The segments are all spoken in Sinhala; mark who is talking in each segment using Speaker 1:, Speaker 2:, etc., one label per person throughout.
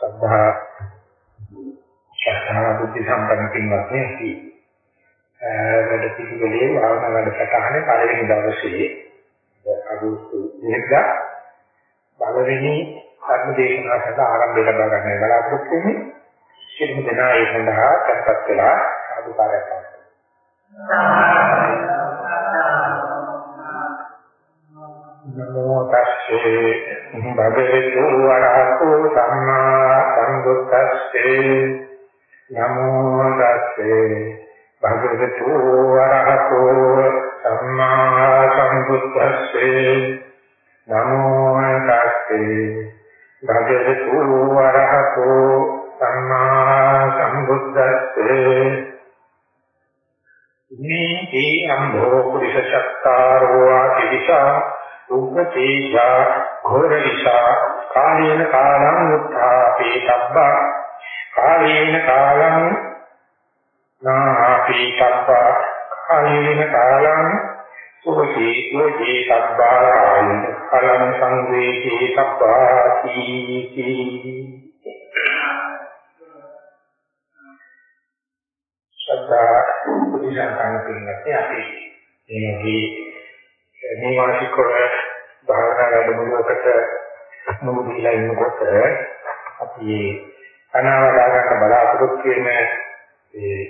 Speaker 1: සද්ධා ශ්‍රද්ධා බුද්ධ සම්පන්න පින්වත්නි අපි වැඩ පිළිවෙලේ භාවනා වැඩසටහනේ පළවෙනි දවසේ අගෝස්තු 2 පළවෙනි ධර්ම දේශනාව සඳහා ආරම්භය ලබා ගන්න බලාපොරොත්තු වෙන්නේ සියලුම දෙනා ඒ සඳහා tempත් වෙලා සාදුකාරයක් නමෝ තස්සේ භගවතු වරහතෝ සම්මා සම්බුද්දස්සේ නමෝ තස්සේ භගවතු වරහතෝ සම්මා සම්බුද්දස්සේ නමෝ තස්සේ භගවතු වරහතෝ සම්මා සම්බුද්දස්සේ මේ අම්භෝ පුරිස සත්තාරෝ ආදිවිසා උපතේජා ඝෝරවිසා කාලේන කාලං උත්ථාපේ තබ්බා කාලේන කාලං නාපේ තබ්බා කාලේන කාලං සුභී සුභී තබ්බා කලං සංවේදී තබ්බාති ශ්‍රද්ධා බුද්ධ පිළිගත්තේ අපි එනදී මේ මාසික භාවනා වැඩමුළුවකට මුළු දීලා ඉන්නකොට අපි අනාවදා ගන්න බලාපොරොත්තු වෙන ඒ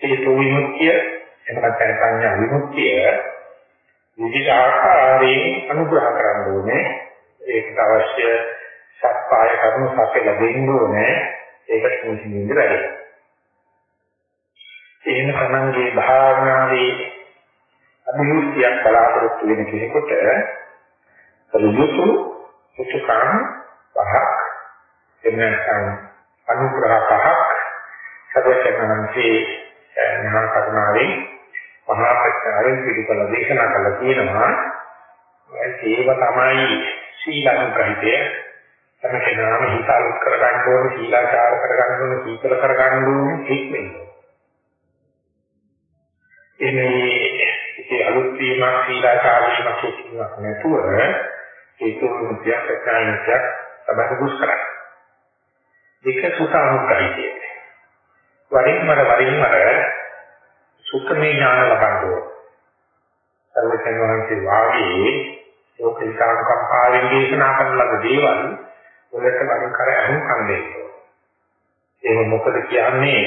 Speaker 1: හේතු විමුක්තිය එනකට සංඥා විමුක්තිය විවිධ ආකාරයෙන් අනුග්‍රහ කරන්න ඕනේ ඒකට අවශ්‍ය සත්පාය කරුණු සපෙල දෙන්න ඕනේ ඒකට මුලින්ම වැඩි. එහෙම තමන්ගේ භාවනාවේ අභිවෘද්ධියක් බලාපොරොත්තු වෙන කෙනෙකුට රුදුසු සුඛං පහක් එන්නසම් අනුග්‍රහ පහක් සදේශනන්සේ මහා කරුණාවෙන් මහා ප්‍රඥාවෙන් පිළිපල දේශනා කළා කියනවා ඒව තමයි සීලානුග්‍රහිතය තමයි නාම හිතාලු කර ගන්න ඕනේ සීලාචාර කර ගන්න ඕනේ සීකල කර ගන්න ඕනේ හික්මෙන්න. එනේ ඒ අලුත් වීමක් සීලාචාර වීමක් කියනක් නැතුව ඒක මුත්‍යක් ප්‍රඥාවක් සබඳුස් කරා. දෙක සුතානුකයිතිය. වරින් මර වරින් මර සුඛමේ ඥාන ලබන්නේ. සර්වඥ වහන්සේ වාගේ ලෝකිකාන කම්පාවෙන් දේශනා කරන ලද දේවල් වලට වරින් කර අහුම් කන්නේ. ඒක මොකද කියන්නේ?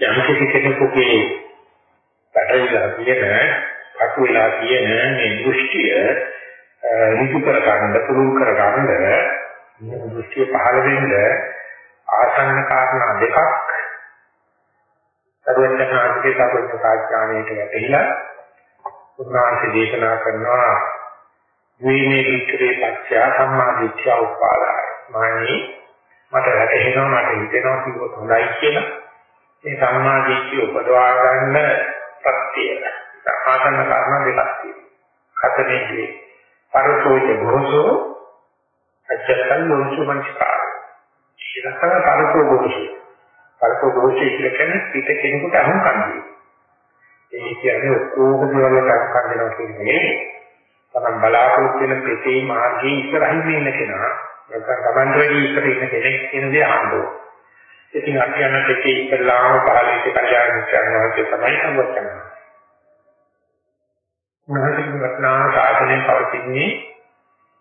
Speaker 1: යම් කිසි කෙනෙකුගේ පැටවිලා තියෙන, පටු වෙලා තියෙන මේ දෘෂ්ටිය ඍජු කර ගන්න, පුරුදු කර ගන්න මේ දෘෂ්ටිය පහළ වෙන්න ආසන්න කාරණා දෙකක් සර්වඥාන්සේ සර්වඥ සාඥාණයට වැටහිලා උන්වහන්සේ දේශනා කරනවා වීමේ විචරේ පත්‍ය සම්මා දිට්ඨිය උපාදාය. මානි මට වැටහෙනවා මට හිතෙනවා කිව්වොත් හොඳයි කියලා මේ සම්මා දිට්ඨිය උපදවා ගන්න ප්‍රත්‍යය. ආසන්න කාරණා දෙකක් තියෙනවා. හතරේදී පරසෝච ගොරසෝ අච්චත්තන් ලෝචු මනස්කාර. ඉලක්කන පරසෝ ගොරසෝ. පරසෝ ගොරසෝ කියන්නේ පිට කෙනෙකුට අහුම් කන්නේ. ඒ කියන්නේ ඔක්කොම දේවල් අහුම් කන්නවා කියන්නේ තමයි බලාපොරොත්තු වෙන පිටේ මාර්ගයේ ඉස්සරහින් ඉන්න කෙනා නැත්නම් Taman රෙඩි ඉස්සර ඉන්න කෙනෙක් කියන දේ අහන්න ඕනේ. ඉතින් අපි යන දෙකේ ඉස්සලාම පහළට කල්යාණ මිත්‍රයන්වහන්සේ තමයි සම්බන්ධ කරන්නේ. මහසික වටනා සාධනෙන් පවතින්නේ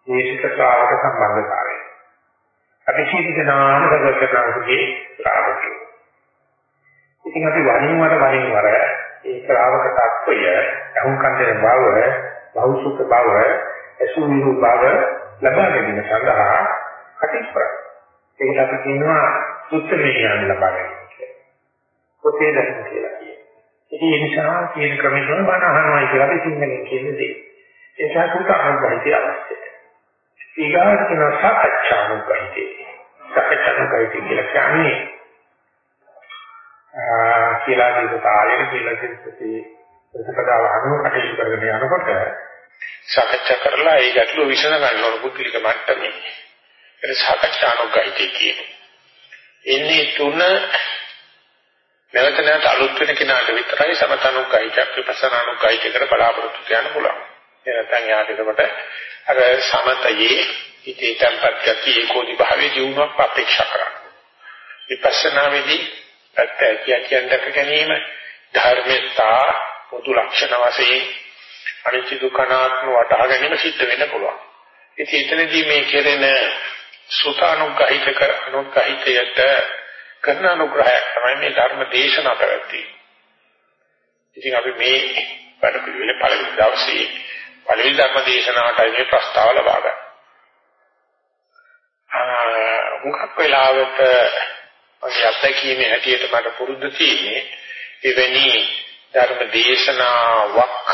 Speaker 1: දේශික ශ්‍රාවක සම්බන්ධතාවය. අපි සීදනාන භගවතුන්ගේ ශ්‍රාවකයෝ. ඉතින් අපි වරින් වර වරින් වර ඒ ශ්‍රාවක tattවය අහුම්කන්දේ බව, බෞසුක බව, අසුවිරු බව ලබා ගැනීම සඳහා කටයුතු කරා. ඒකට අපි කියනවා සුත්තමේ ඥාන ලබා ගැනීම කියලා. පොතේ දැක්ම කියලා කියනවා. ඉතින් ඒ නිසා කියන ක්‍රමය තමයි බණ අහනවා කියලා අපි සිංහලෙන් කියන්නේ. ඒ නිසා සුත අනුගහිතය අවශ්‍යයි. ඊගාට කියන සාකච්ඡානුගහිතය. සාකච්ඡානුගහිතය කියලා කියන්නේ කියලා දීප කාලයක කියලා දෙන්නේ ප්‍රතිපදාව අනුව කටයුතු කරගෙන යනකොට සාකච්ඡා කරලා ඒ ගැටලුව විසඳ ගන්න ඕන පුද්ගලික මට්ටමේ. ඒක සාකච්ඡානුගහිතය කියන්නේ. එන්නේ තුන නැවත නැවත අලුත් වෙන කෙනාට විතරයි සමතනුග්ගයිතක් විපස්සනානුග්ගයිතකට බලාපොරොත්තු කියන්න පුළුවන්. ඒ නැත්නම් යාට එතකොට අර සමතයේ හිතේ tempat ගතිය ඒකෝදි භාවයේ ජීවුණක් අපේක්ෂා කරනවා. විපස්සනා වෙදී ඇත්ත කිය කියන දක ගැනීම ධර්මතා පොදු ලක්ෂණ වශයෙන් අනිත්‍ය දුකනාත්ම වටහා ගැනීම සිද්ධ වෙන්න පුළුවන්. ඉතින් එතනදී මේ කෙරෙන සුතානුග්‍රහිත කර අනුග්‍රහිතයට කරන අනුග්‍රහයක් තමයි මේ ධර්ම දේශනා පැවැත්වීම. ඉතින් අපි මේ වැඩ පිළිවෙලේ පළවෙනි දවසේ පළවෙනි ධර්ම දේශනාවටයි මේ ප්‍රස්තාව ලබා ගන්න. ආ හුඟක් වෙලාවට මගේ අත්දැකීමේ හැටියට මට පුරුද්ද තියෙන්නේ එවැනි ධර්ම දේශනාවක්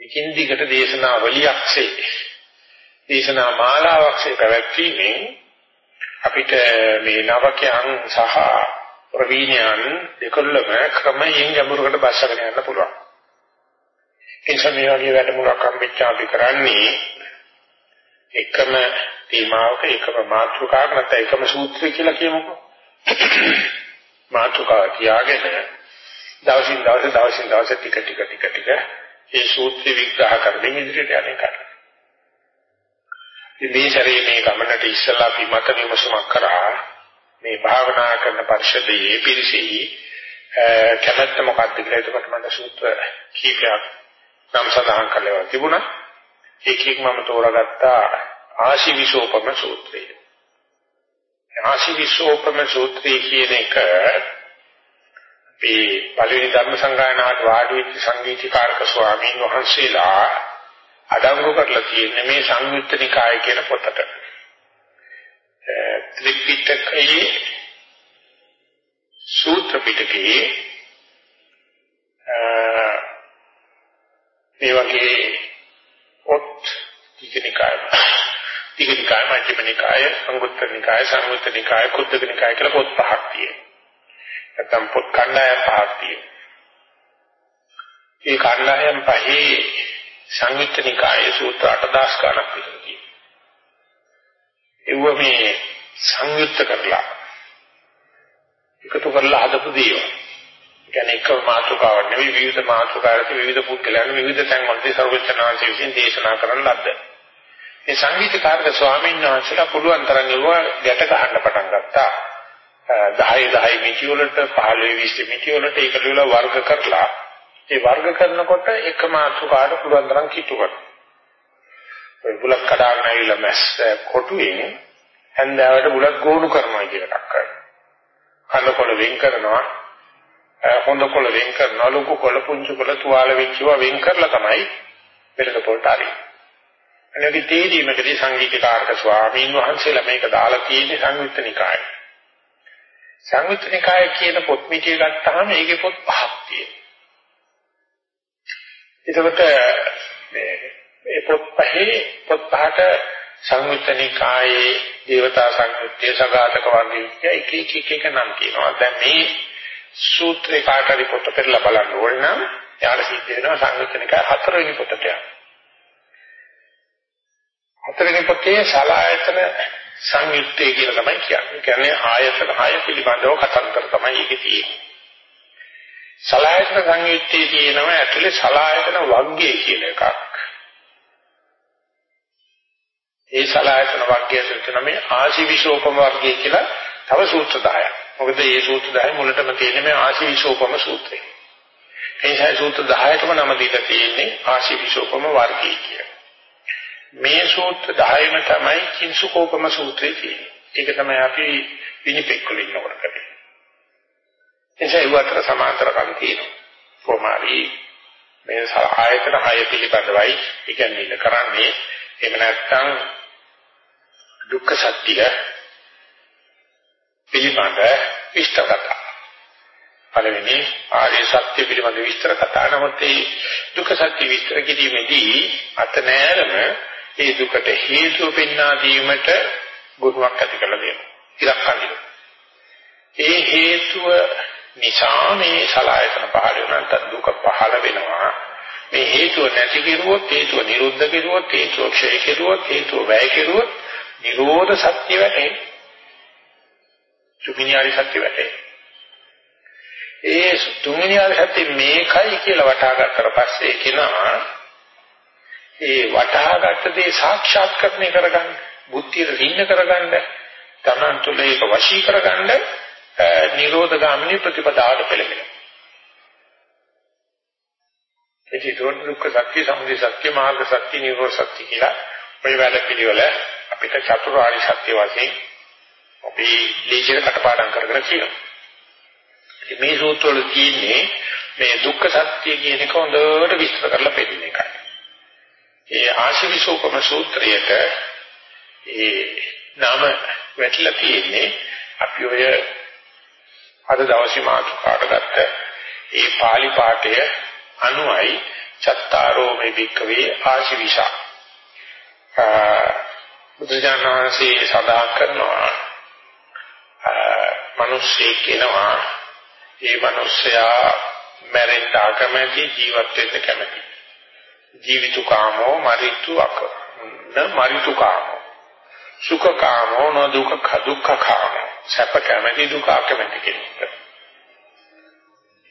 Speaker 1: දිගින් දිගට දේශනා වලියක්සේ දේශනා මාලාවක්සේ පැවැත්වීමෙන් අපිට මේ නවකයන් සහ ප්‍රවීණයන් දෙකොල්ලම ක්‍රමයෙන් ගැඹුරකට බස්සගෙන යන්න පුළුවන්. ඒ නිසා මේ වගේ වැඩමුළුවක් අම්බෙච්චා අපි කරන්නේ එකම තේමාවක එකම මාතෘකාවක් නැත්නම් එකම සූත්‍රය කියලා කියමුකෝ. මාතෘකාව කියාගෙන දවසින් දවස දවසින් දවස ටික ටික ටික ටික ඒ සූත්‍රය විග්‍රහ කරමින් ඉදිරියට යන්නේ කරා. මේ ශරීරේ මේ ගමනට ඉස්සලා අපි මත විමසුමක් කරා මේ භාවනා කරන පරිශදයේ පිරිසෙහි කැමැත්ත මොකක්ද කියලා එතකොට මම සූත්‍ර කීපයක් නම් සඳහන් කළා තිබුණා. ඒකෙක් මම තෝරාගත්තා ආශිවිශෝපම සූත්‍රය. ආශිවිශෝපම සූත්‍රය කියන එක මේ පළවෙනි ධර්ම සංගායනාවට වාඩි වෙච්ච සංගීතීකාරක ස්වාමීන් වහන්සේලා අඩංගු කරලා තියෙන්නේ මේ සංයුත්ත නිකාය කියන පොතට. ත්‍රිපිටකයේ සූත්‍ර පිටකයේ මේ වගේ පොත් ටිකනිකාය ටිකනිකාය මජ්ක්‍ධිමනිකාය අංගුත්තර නිකාය සංයුත්ත නිකාය කුද්දක නිකාය කියලා පොත් පහක් තියෙනවා. නැත්නම් පොත් කණ්ඩායම් පහක් තියෙනවා. මේ කණ්ඩායම් පහේ සංයුත්ත නිකායේ සූත්‍ර 8000 ගණක් විතර තියෙනවා. ඒව මේ සංයුත්ත කරලා එකතු කරලා හදපු දේවල්. කියන්නේ එක මාතෘකාවක් නෙවෙයි විවිධ මාතෘකාවලට විවිධ පුද්ගලයන් විවිධ තැන් වලදී සර්වචනාංශ විසින් දේශනා කරන ලද්ද. මේ සංගීතකාරක ස්වාමීන් වහන්සේලා පුළුවන් තරම් ඒවා ගැට ගන්න පටන් ගත්තා. 10 10 මිටි වලට 15 20 මිටි වලට ඒක වල වර්ග කරලා ඒ වර්ග කරනකොට එක මාතෘකාවට පුළුවන් තරම් කිට්ටු කරනවා. ඒ බුලක් කඩාගෙන ආවිලා මැස් කොටුවෙන් හැන්දාවට බුලක් ගෝණු කරනවා කියන එකක් කරනවා. කනකොළ වෙන් කරනවා හොඳ කොළ වෙන් කරනවා ලොකු කොළ පුංචි කොළ තුවාල වෙච්චව වෙන් කරලා තමයි පෙරක පොල්ට ආරින්නේ. අනිත් තේරීමකදී සංගීතකාරක ස්වාමීන් වහන්සේලා මේක දාලා තියෙන්නේ සංයුත්ත නිකායේ. සංයුත්ත නිකාය කියන පොත් මිටිය ගත්තාම ඒකේ පොත් පහක් තියෙනවා. එතකොට මේ මේ පොත් පහේ පොත් පහට සංයුත්ත නිකායේ දේවතා සංයුත්තේ සගතක වර්ගයේ එක එක එක එක නම් කියනවා. දැන් මේ සූත්‍රේ කාටරි පොත පෙරලා බලන්න ඕන නම් යාට සිද්ධ වෙනවා සංයුත්ත නිකාය හතරවෙනි පොතට යන්න. හතරවෙනි පොතේ සලායතන සංයුත්තේ කියලා තමයි කියන්නේ. කියන්නේ ආයතන හය පිළිබඳව කතන්දර තමයි ඒකේ තියෙන්නේ. සලායතන සංයුත්තේ තියෙනවා ඇතුලේ සලායතන වර්ගය කියලා එකක්. ඒ සලායතන වර්ගය තුන මේ ආශිවිශෝපම වර්ගය කියලා තව සූත්‍ර 10ක්. මොකද මේ සූත්‍ර 10 මුලටම තියෙන්නේ මේ ආශිවිශෝපම සූත්‍රය. ඒ නිසා සූත්‍ර 10ටම නම දීලා තියෙන්නේ ආශිවිශෝපම වර්ගය කියලා. මේ සූත්‍ර 10ම තමයි කිංසුකෝපම සූත්‍රය කියන්නේ. ඒක තමයි අපි විනිපෙක් වල ඉන්නකොට කරන්නේ. එසේ වතර සමාන්තරකම් තියෙනවා. කොමාරි මේ ආයතන හය පිළිබඳවයි ඉගැන්වීම කරන්නේ. එහෙම නැත්නම් දුක්ඛ සත්‍ය පිළිබඳ විස්තර කතා. පළවෙනි ආර්ය සත්‍ය පිළිබඳ විස්තර කතා නමුත් ඒ දුක්ඛ සත්‍ය විස්තර කිරීමේදී අත නෑරම ඒ දුකට හේතුව පෙන්වා දීමට ගුණයක් ඇති කරලා දෙනවා. ඉලක්ක අඳිනවා. ඒ හේතුව නිසා මේ සලායතන පහළ වෙනත් දුක පහළ වෙනවා. මේ හේතුව නැති කෙරුවොත් හේතුව නිරුද්ධ කෙරුවොත් හේතුව ක්ෂය කෙරුවොත් හේතුව වැය කෙරුවොත් නිරෝධ සත්‍ය වැටේ. තුමිනියාරි සත්‍ය වැටේ. ඒ තුමිනියාරි සත්‍ය මේකයි කියලා වටහා ගත්තට පස්සේ කෙනා ඒ වටහාගත්ත දේ සාක්ෂාත්කරණය කරගන්න, බුද්ධියට රින්න කරගන්න, තමන් තුළ ඒක වශී කරගන්න නිරෝධ ගාමිනී ප්‍රතිපදාවට පෙළඹෙනවා. ඒ කියන්නේ දුක්ඛ සත්‍ය, සමුදය සත්‍ය, මාර්ග සත්‍ය, නිරෝධ සත්‍ය කියලා ඔය වැඩ පිළිවෙල අපිට චතුරාර්ය සත්‍ය වශයෙන් අපි දීචර කටපාඩම් කරගෙන කියනවා. ඉතින් මේ සූත්‍රවල තියෙන්නේ මේ දුක්ඛ සත්‍ය කියන එක හොඳට විස්තර කරලා පෙන්නන එකයි. ඒ ආශිවිසෝපම සූත්‍රයට ඒ නම වැටලා තියෙන්නේ අපි ඔය අද දවසේ මාතෘකාට ගත්ත ඒ pāli පාඨය අනුයි චත්තාරෝ මේ වික්කවේ ආශිවිෂා බුදුජානනාංශයේ සඳහන් කරනවා මිනිස්සෙක් කෙනවා ඒ මිනිස්සයා මැරෙන්න අකමැති ජීවත් වෙන්න කැමති. ජීවිතු කාමෝ මරිතු අක න මරිතු කාමෝ. සුඛ කාමෝ න දුක්ඛ දුක්ඛ කාමෝ. සැප කැමති දුක අකමැති කෙනෙක්.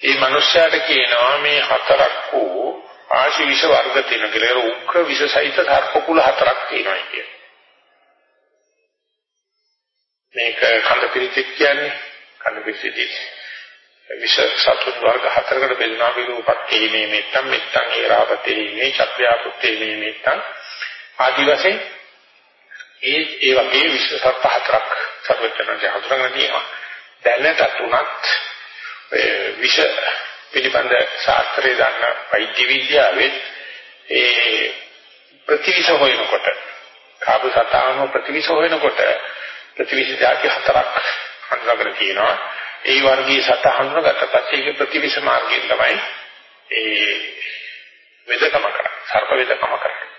Speaker 1: ඒ මිනිස්යාට කියනවා මේ හතරක් වූ ආශි විෂ වර්ග තියෙන කියලා උක්‍ර විෂ සහිත සර්ප කුල හතරක් තියෙනවා කියන්නේ. මේක කඳ පිළිචෙක් කියන්නේ කඳ පිළිචෙදී විෂ සතුන් වර්ග හතරකට බෙදනවා විරූපත්තේ මේ මෙත්තම් මෙත්තම් හේරාපතේ මේ චත්‍යාපුත්තේ මේ මෙත්තම් ආදි වශයෙන් ඒ ඒ වගේ විෂ සර්ප හතරක් සර්වඥයන්ගේ හඳුනගෙන තියෙනවා. දැනට තුනක් විෂ පිළිබඳ ශාස්ත්‍රයේ දන්න වෛද්‍ය විද්‍යාවේ ඒ ප්‍රතිවිෂ හොයනකොට කාබු සතාම ප්‍රතිවිෂ හොයනකොට ප්‍රතිවිෂ જાති හතරක් හඳුනාගෙන තියෙනවා ඒ වර්ගයේ සත හඳුනාගත්ත පස්සේ ඒක ප්‍රතිවිෂ මාර්ගයෙන් තමයි ඒ වෙදකම කරන්නේ සර්ප වෙදකම කරන්නේ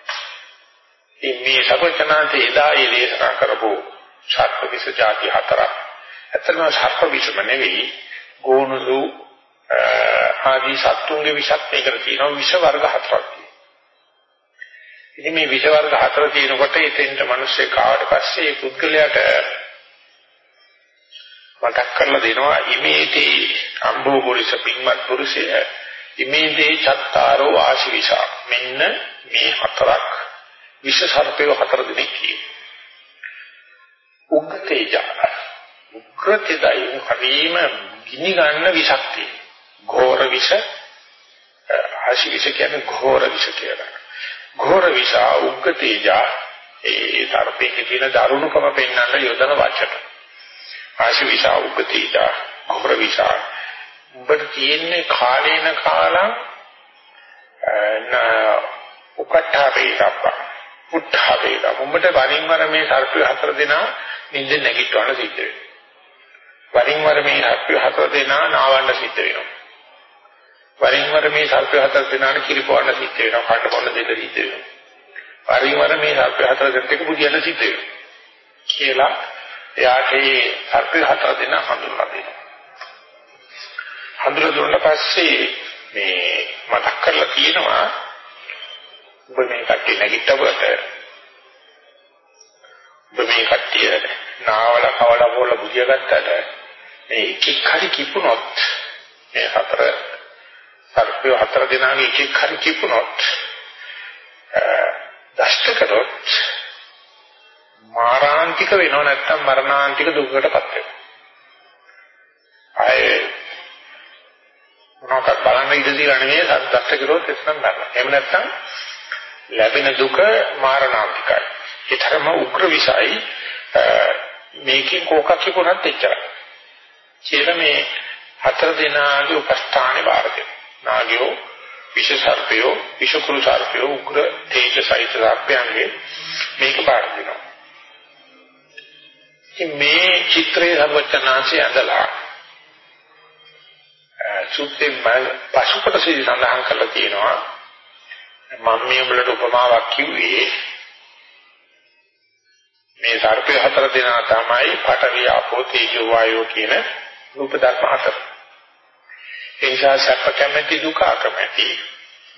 Speaker 1: මේ සර්වචනාන්තේ එදා ඒ දේශනා කරපු සර්ප විෂ જાති හතරක්. ඇත්තම සර්ප විෂම නෙවෙයි ගෝනුසු ආදී සත්තුන්ගේ විෂත් මේකට තියෙනවා විෂ වර්ග හතරක් ඉතින් මේ විෂ වර්ග හතර තියෙනකොට එතෙන්ට මිනිස්සේ කාවට පස්සේ ඒ පුද්ගලයාට මතක් කරලා දෙනවා ඉමේතේ අම්බෝ පුරිස පින්වත් පුරුෂය ඉමේතේ චත්තාරෝ ආශිවිෂා මෙන්න මේ හතරක් විෂ සර්පය හතර දෙනෙක් කියනවා. උග්ගතේජ උග්‍රතේදයි හරීම ගිනි ගන්න විෂක් තියෙනවා. ඝෝර විෂ ආශි විෂ කියන්නේ ඝෝර විෂ කියලා. ඝෝර විෂ උග්ග තේජා ඒ තරපේක තියෙන දරුණුකම පෙන්වන්න යොදන වචන. ආශි විෂ උග්ග තේජා ඝෝර විෂ උඹට තියෙන්නේ කාලේන කාලං න උකට්ඨා වේදප්ප උත්ථා වේද උඹට වරින් වර මේ සර්පය හතර දෙනා නිින්ද නැගිටවන්න සිද්ධ වෙනවා. වරින් වර මේ සර්පය හතර දෙනා නාවන්න සිද්ධ වෙනවා. වරින් වර මේ සර්ප හතර දෙනාට කිරිපොවන්න සිද්ධ වෙනවා. කන්න බොන්න දෙක සිද්ධ වෙනවා. වරින් වර මේ සර්ප හතර දෙනෙක් බුදියන්න සිද්ධ වෙනවා. කියලා එයාට මේ සර්ප හතර දෙනා හඳුන්වා දෙනවා. හඳුන්වා දුන්න පස්සේ මේ මතක් කරලා කියනවා ඔබ මේ කට්ටිය නැගිට්ටවට ඔබ මේ කට්ටිය නාවල කවල බෝල බුදිය ගත්තට මේ එකෙක් හරි කිපුණොත් මේ හතර සර්පය හතර දෙනාගේ එකෙක් හරි කිපුණොත් දෂ්ට කරොත් මාරාන්තික වෙනව නැත්නම් මරණාන්තික දුකකටපත් වෙනවා. අය මොනවාක් බලන්න ඉඩ දීලා නෙවෙයි දෂ්ට කරොත් එතන මරණ. එහෙම නැත්නම් ලැබෙන දුක මාරණාන්තිකයි. ඒ තරම උග්‍ර විසයි මේකෙන් කෝකක් කිපුණත් එච්චරයි. කියලා මේ හතර දෙනාගේ උපස්ථානේ බාර දෙනවා. නාගයෝ විෂ සර්පයෝ විෂ කුරු සර්පයෝ උග්‍ර තේජ සහිත සර්පයන්ගේ මේක බාර දෙනවා. මේ චිත්‍රයේ සර්වචනාංශය ඇඳලා සුත්තේ පසුපටසී සඳහන් කරලා තියෙනවා මම මේ වලට උපමාවක් කිව්වේ මේ සර්පය හතර දෙනා තමයි පඨවි ආපෝ තේජෝ වායෝ කියන රූප ධර්ම හතර. ඒ නිසා සැප කැමැති දුක අකමැති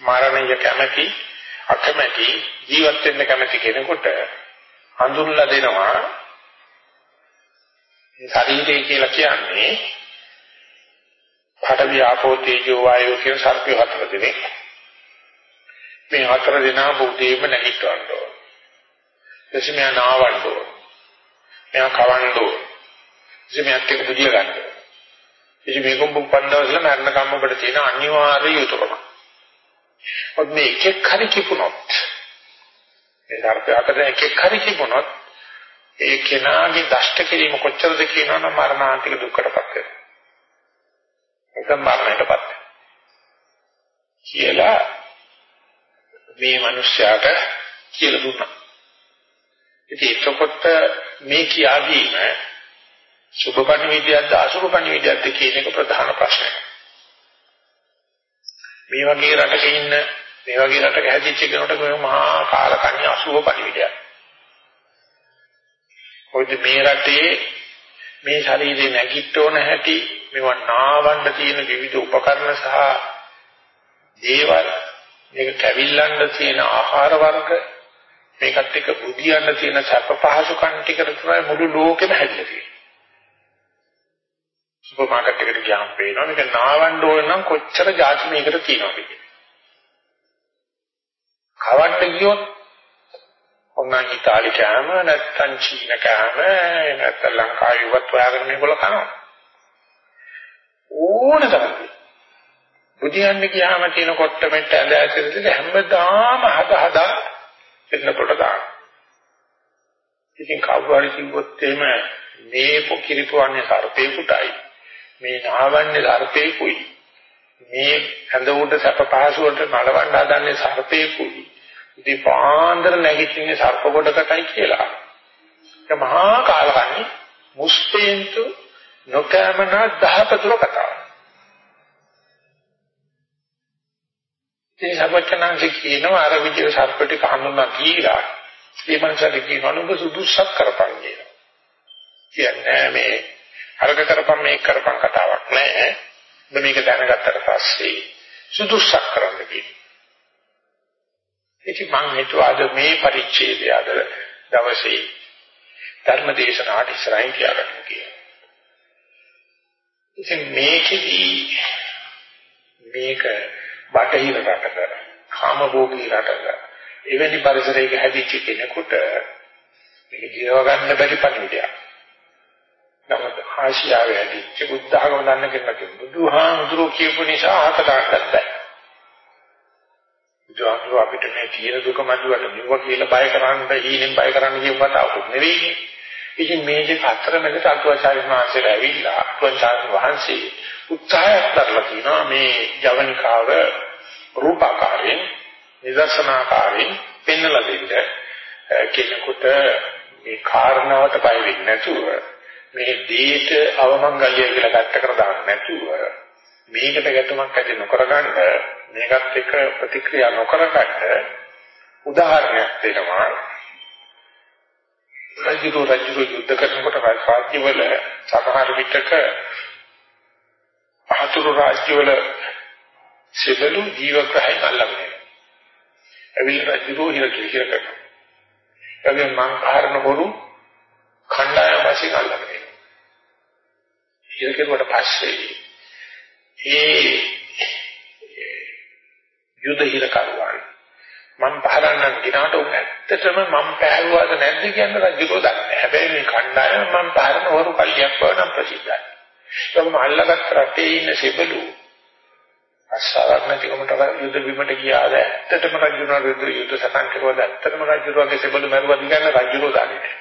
Speaker 1: මරණය කැමැති අකමැති ජීවත් වෙන්න කැමැති කෙනෙකුට හඳුන්ලා දෙනවා ශරීරය කියලා කියන්නේ පඨවි ආපෝ තේජෝ වායෝ කියන සර්පය හතර දෙනෙක් මේ හතර දෙනා බුදේම නැගිටවන්න ඕන. එසේ මෙයා නාවන්න ඕන. මෙයා කවන්න ඕන. එසේ මෙයාත් එක්ක බුදිය ගන්න ඕන. ඉතින් මේකම බුප්පන්දවසල මරණ කම්ම වල තියෙන අනිවාර්ය යුතුයකම. ඔත් මේ එකෙක් හරි කිපුණොත් මේ ධර්ම අතර එකෙක් හරි කිපුණොත් ඒ කෙනාගේ දෂ්ට කිරීම කොච්චරද කියනවනම් මරණාන්තික දුක්කටපත් වෙනවා. ඒක මරණයටපත් කියලා මේ මිනිස්යාට කියලා දුන්නා. ඉතින් එතකොට මේ කියාදීම සුභපණ විද්‍යාවද අසුභපණ විද්‍යාවද කියන එක ප්‍රධාන ප්‍රශ්නයක්. මේ වගේ රටක ඉන්න මේ වගේ රටක හැදිච්ච කෙනෙකුට මේ මහා කාලකන්‍ය අසුභපණ විද්‍යාව. මොකද මේ රටේ මේ ශරීරේ නැගිට්ටෝන හැටි මේවා නාවන්න තියෙන විවිධ උපකරණ සහ දේවල් මේක කැවිල්ලන්න තියෙන ආහාර වර්ග මේකත් එක්ක බුදියන්න තියෙන සැප පහසුකම් ටිකට තමයි මුළු ලෝකෙම හැදිලා තියෙන්නේ. සුපර් මාකට් එකට ගියාම පේනවා මේක නාවන්න ඕන නම් කොච්චර જાති මේකට තියෙනවද කියලා. කවන්න ගියොත් ඔන්න ඉතාලි කෑම නැත්නම් චීන කෑම නැත්නම් ලංකාවේවත් හොයාගෙන මේගොල්ලෝ කනවා. ඕන තරම්. බුදියන්න ගියාම තියෙන කොට්ටමෙට ඇඳ ඇතුළත හැමදාම හද හදා එන්නකොට දාන. ඉතින් කවුරු හරි කිව්වොත් එහෙම මේ පොකිරිපුවන්නේ සර්පේකුටයි මේ නාවන්නේ සර්පේකුයි මේ ඇඳ උඩ සැප පහසුවට නලවන්න හදන්නේ සර්පේකුයි ඉතින් පාන්දර නැගිටින්නේ සර්ප කොටකටයි කියලා. ඒක මහා කාලකන්ණි මුස්පේන්තු නොකෑමන දහපතුල කතාවක්. ඉතින් සර්වචනංශ කියනවා අර විදිහ සර්ප ටික හඳුන්වා දීලා මේ මනසට කියනවා නුඹ සුදුසුක් කරපන් කියලා. කියන්නේ මේ අරක කරපන් මේක කරපන් කතාවක් නෑ. ඔබ මේක දැනගත්තට පස්සේ සුදුසුක් කරන්න කියනවා. ඉතින් මම හිතුවා අද මේ පරිච්ඡේදය අද දවසේ ධර්ම දේශනාවට ඉස්සරහින් තියාගන්න කියලා. ඉතින් මේකෙදී මේක බටහිර රටක කාමභෝගී රටක එවැනි පරිසරයක හැදිච්ච කෙනෙකුට මේක ජීව ගන්න බැරි පණිවිඩයක්. නමුත් ආසියාවේ හැදිච්ච බුද්ධ ආගම දන්න කෙනෙක් බුදුහාමුදුරුවෝ කියපු නිසා අහක දාන්නත් බෑ. බුදුහාමුදුරුවෝ අපිට මේ තියෙන දුක මතුවට මෙව කියලා බය කරන්න ඊනෙන් බය කරන්න කියපු කතාවක් නෙවෙයි. ඉතින් මේ දෙක අතර මැද අතුවාචාර්ය වහන්සේලා ඇවිල්ලා අතුවාචාර්ය වහන්සේ උත්සාහයක් දරලා තිනවා මේ ජවනිකාව රූපාකාරයෙන් නිදර්ශනාකාරයෙන් පෙන්වලා දෙන්න. කෙනෙකුට මේ කාරණාවට බය වෙන්නේ නැතුව මේ දේට අවමංගල්‍ය කියලා ගැට කර දාන්න නැතුව මේකට ගැටුමක් ඇති නොකරගන්න මේකත් එක්ක ප්‍රතික්‍රියා නොකරගන්න උදාහරණයක් දෙනවා. රජු රජු යුද්ධ කරනකොට රාජ්‍යවල සමහර විටක අහතුරු රාජ්‍යවල සිවලු ජීවග්‍රහයන් අල්ලගෙන ඇවිල්ලා රජු හිර කිහිර කරනවා. එගේ මං කාරණ හොරු කණ්ඩායම් වශයෙන් අල්ලගෙන හිර කෙරුවට පස්සේ ඒ යුද හිර කරුවන් මම පහරන්න ගිනාට උන් ඇත්තටම මම පැහැරුවාද නැද්ද කියන රජුකෝ දන්නේ. හැබැයි මේ කණ්ඩායම මම පහරන වරු කල්ලියක් වුණා ප්‍රසිද්ධයි. ඒකම අල්ලගත්ත රටේ ඉන්න සෙබළු අස්සාවක් නැතිකමට යුද බිමට ගියාද ඇත්තටම රජුනා යුද යුද සටන් කරුවාද ඇත්තටම රජුගේ සෙබළු මරුවාද කියන රජුරෝ දන්නේ නැහැ.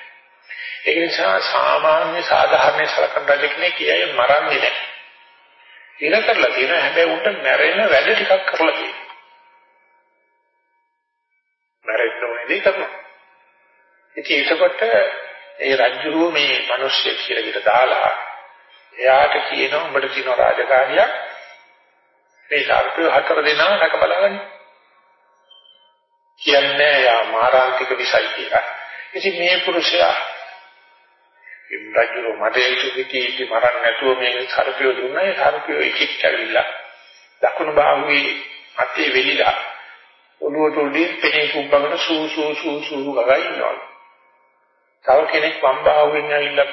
Speaker 1: ඒ නිසා සාමාන්‍ය සාධාරණ සලකන රජ කෙනෙක් කියයි මරන්නේ නැහැ. ඉර කරලා තියෙනවා හැබැයි උන්ට මැරෙන වැඩ ටිකක් කරලා තියෙනවා. මැරෙන්න ඕනේ දේ කරනවා. ඉතින් ඒකකොට ඒ රජුරෝ මේ මිනිස්සු කියලා විතර දාලා එයාට කියනවා උඹට තියෙන රාජකාරියක් මේ සර්පය හතර දෙනා රැක බලගන්න. කියන්නේ යා මාරාන්තික විසයි කියලා. ඉතින් මේ පුරුෂයා රජුරෝ මඩේ ඉතිවිටි මරන්න නැතුව මේ සර්පය දුන්නා ඒ සර්පය එකෙක් ඇවිල්ලා දකුණු බාහුවේ අතේ වෙලිලා ඔළුවට උඩින් පෙනේ කුඹගෙන සූ සූ සූ සූ ගගා ඉන්නවා. තව කෙනෙක් වම් බාහුවෙන් ඇවිල්ලා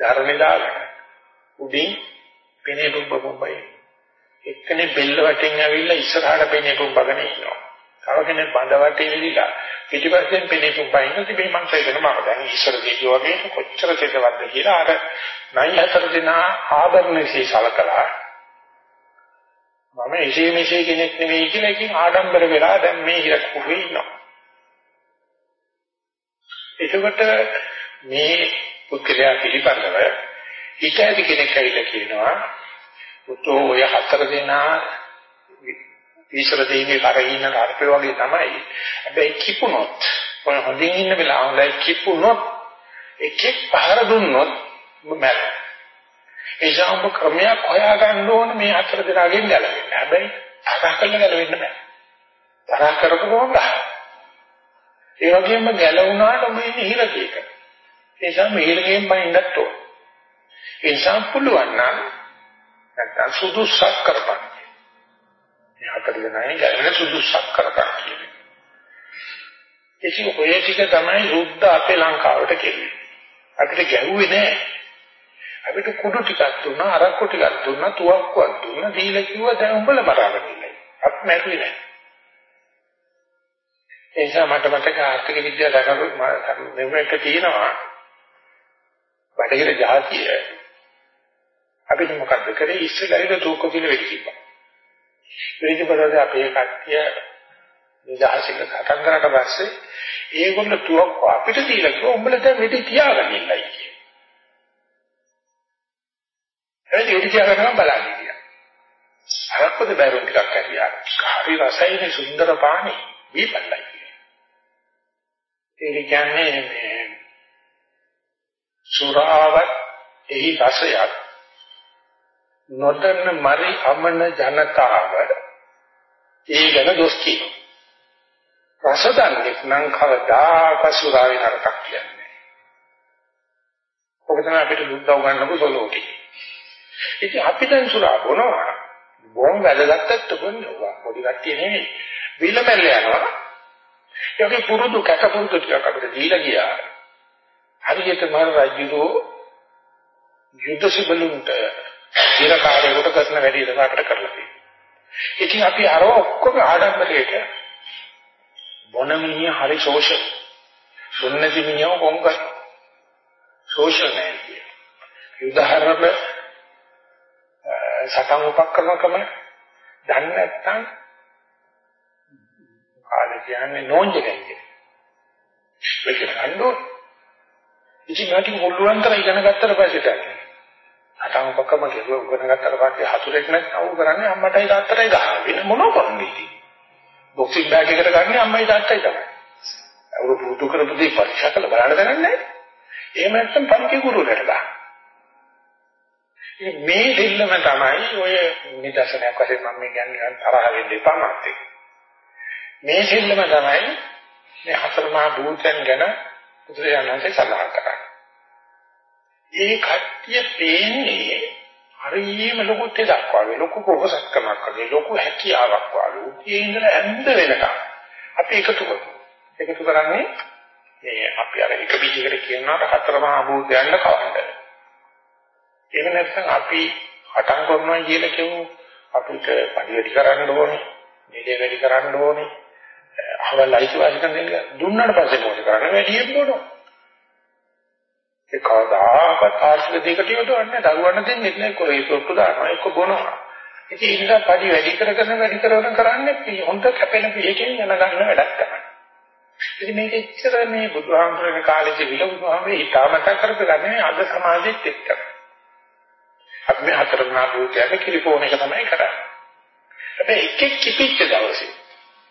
Speaker 1: ධර්මේ දාගෙන උඩින් පෙනේ කුඹ කුඹයි. එක්කනේ බෙල්ල වටින් ඇවිල්ලා ඉස්සරහට පෙනේ කුඹගෙන ඉන්නවා. තව කෙනෙක් බඳවට ඉවිලා පිටිපස්සෙන් පිළිපුම් බයින්න තිබේ මං කියනවා මම දැන් ඉස්සර දෙවියෝ වගේ කොච්චර තෙදවත්ද කියලා අර නයි හතර දෙනා ආභරණසේ සලකලා මම එසේ මෙසේ කෙනෙක් නෙවෙයි කියලා එකකින් ආඩම්බර වෙලා දැන් මේ හිරක් කුහේ ඉන්නවා. එතකොට මේ පුද්ගලයා පිළිබඳව හිත ඇති කෙනෙක් ඇවිල්ලා කියනවා පුතෝ ඔය හතර දෙනා ඊශ්වර දෙවියන් කරගෙන අර්ථය වගේ තමයි. හැබැයි කිපුණොත් ඔය හොඳින් ඉන්න වෙලාව හොඳයි කිපුණොත් එකෙක් පහර දුන්නොත් මැරෙනවා. ඒ ජාම්බ ක්‍රමයක් හොයාගන්න ඕන මේ හතර දෙනාගෙන් ගැලවෙන්න. හැබැයි තරහ කළ ගැලවෙන්න බෑ. තරහ කරපුවම ගන්න. ඒ වගේම ගැලවුණාට මේ හිරකේක. ඒ නිසා මේ හිරකෙන් බයින්නත් ඕන. ඒ නිසා පුළුවන් නම් නැත්නම් සුදුසක් කරපන්. මේ හතර දෙනාගෙන් ගැලවෙන සුදුසක් කරපන් කියන්නේ. ඉතින් ඔය ටික තමයි රුද්ද අපේ ලංකාවට කෙරුවේ. අපිට ගැහුවේ නෑ. අපිට කුඩු ටිකක් දුන්නා අරක්කු ටිකක් දුන්නා තුවක්කුවක් දුන්නා දීලා කිව්වා දැන් උඹලා මරාගෙන ඉන්නේ. අප් මැරුවේ නෑ. ඒ නිසා මට මතක ආර්ථික විද්‍යාව දකපු මෙවෙක තියෙනවා. බටහිර ජාතිය අපිට මොකද්ද කරේ ඉස්සෙල්ලා තූක කියලා වෙඩි කිව්වා. වෙඩි පොරද අපේ කට්ටිය නිදහසින් කතා කරාට පස්සේ ඒගොල්ලෝ තුවක්කුව අපිට දීලා කිව්වා උඹලා දැන් වෙඩි තියාගෙන ඉන්නයි කියලා. එතන ඉති කියනවා බලන්නේ කියලා. අරක්කද බැරුම් ටිකක් ඇරියා. හරි රසයිනේ සුන්දර පානේ දීපල්ලයි කියන්නේ. ඒ කියන්නේ මේ සුරාවත් එහි රසයක් නොදන්න මරි අමන ජනතාව ඒ ගැන දොස් කියනවා. රස දන්නේ නම් කවදාක සුරාවේ නරකක් කියන්නේ. ඔබ තමයි අපිට බුද්ධ උගන්වපු සලෝකේ. ඉතින් අපි දැන් සුරා බොනවා. බොම් වැදගත්ට බොන්නවා. පොඩි කට්ටිය නෙමෙයි. විලමෙල්ල යනවා. ඒකේ පුරුදු කැට පුරුදු ටිකක් අපිට දීලා ගියා. හරියට මර රජුරෝ යුද්ධ සිබලුන්ට ඉරකාරයකට කරන වැඩි ඉරකාරකට කරලා තියෙනවා. ඉතින් අපි අර ඔක්කොම ආඩම්බරයට බොන මිනිහ හරි සෝෂල්. බොන්න මිනිහව කොංග සෝෂල් නෑ කිය. උදාහරණ සතන් උපක්‍රමකම දන්නේ නැත්නම් කාලේ කියන්නේ නෝන්ජකයි කියන්නේ. මේක ගන්නෝ. ඉතින් නැති මුල්ලුවන්තර ඉගෙන ගත්තට පස්සේ තමයි. සතන් උපක්‍රම කෙරුව උගෙන ගත්තට පස්සේ හතුරෙක් නැත්නම් ඌ කරන්නේ අම්මටයි තාත්තටයි ගහන වෙන මොනව කරන්නේ ඉතින්. බොක්සින් බෑග් එකට ගන්නේ අම්මයි තාත්තයි තමයි. අවුරු පුතු කරපු දේ පරීක්ෂා කරලා බලන්න දන්නේ නැහැ. එහෙම නැත්නම් පන්ති ගුරුවරට ගන්න. මේ දෙල්ලම තමයි ඔය නිදර්ශනයක් වශයෙන් මම මේ කියන්නේ තරහ වෙන්න එපා මාත් එක්ක. මේ දෙල්ලම තමයි මේ හතර මහා භූතයන් ගැන බුදුරජාණන්සේ සඳහන් කරන්නේ. ඒ කට්ටිය පේන්නේ හරියම ලොකු තෙදක් වගේ ලොකු පොහසත්කමක් වගේ ලොකු හැකියාවක් වගේ උදේ ඉඳලා ඇඳ වෙනකම් අපි එකතු කරමු. එකතු කරන්නේ මේ අපි අර එක බීජයකට කියනවා හතර මහා භූතයන්ට කවන්න. එහෙම නැත්නම් අපි හටන් කරනවා කියලා කියමු අපිට පඩි වැඩි කරන්න ඕනේ, මේලේ වැඩි කරන්න ඕනේ. අවල් අයිතිවාසිකම් දෙන්න දුන්නාට පස්සේ මොකද කරන්නේ? වැඩියෙන් බොනවා. ඒ කවදාකවත් ආර්ථික දෙයකට යොදවන්නේ දරුවන්න දෙන්නේ නැහැ කොරේ සොට්ටු දානවා එක්ක බොනවා. ඉතින් ඒ නිසා පඩි වැඩි කරගෙන වැඩි කරගෙන කරන්නේ හොඳ කැපෙන පිළිකෙන් යන ගන්න වැඩක් තමයි. ඉතින් මේක ඉච්චර මේ බුදුහාමුදුරනේ කාලේදී විල බුදුහාමුදුරේ හිතාමතා කරපගන්නේ අද සමාජෙත් එක්ක. අපි මේ හතරමහා භූතයන් කිරිපෝන එක තමයි කරන්නේ. හැබැයි එකෙක් කිපිච්ච දවසේ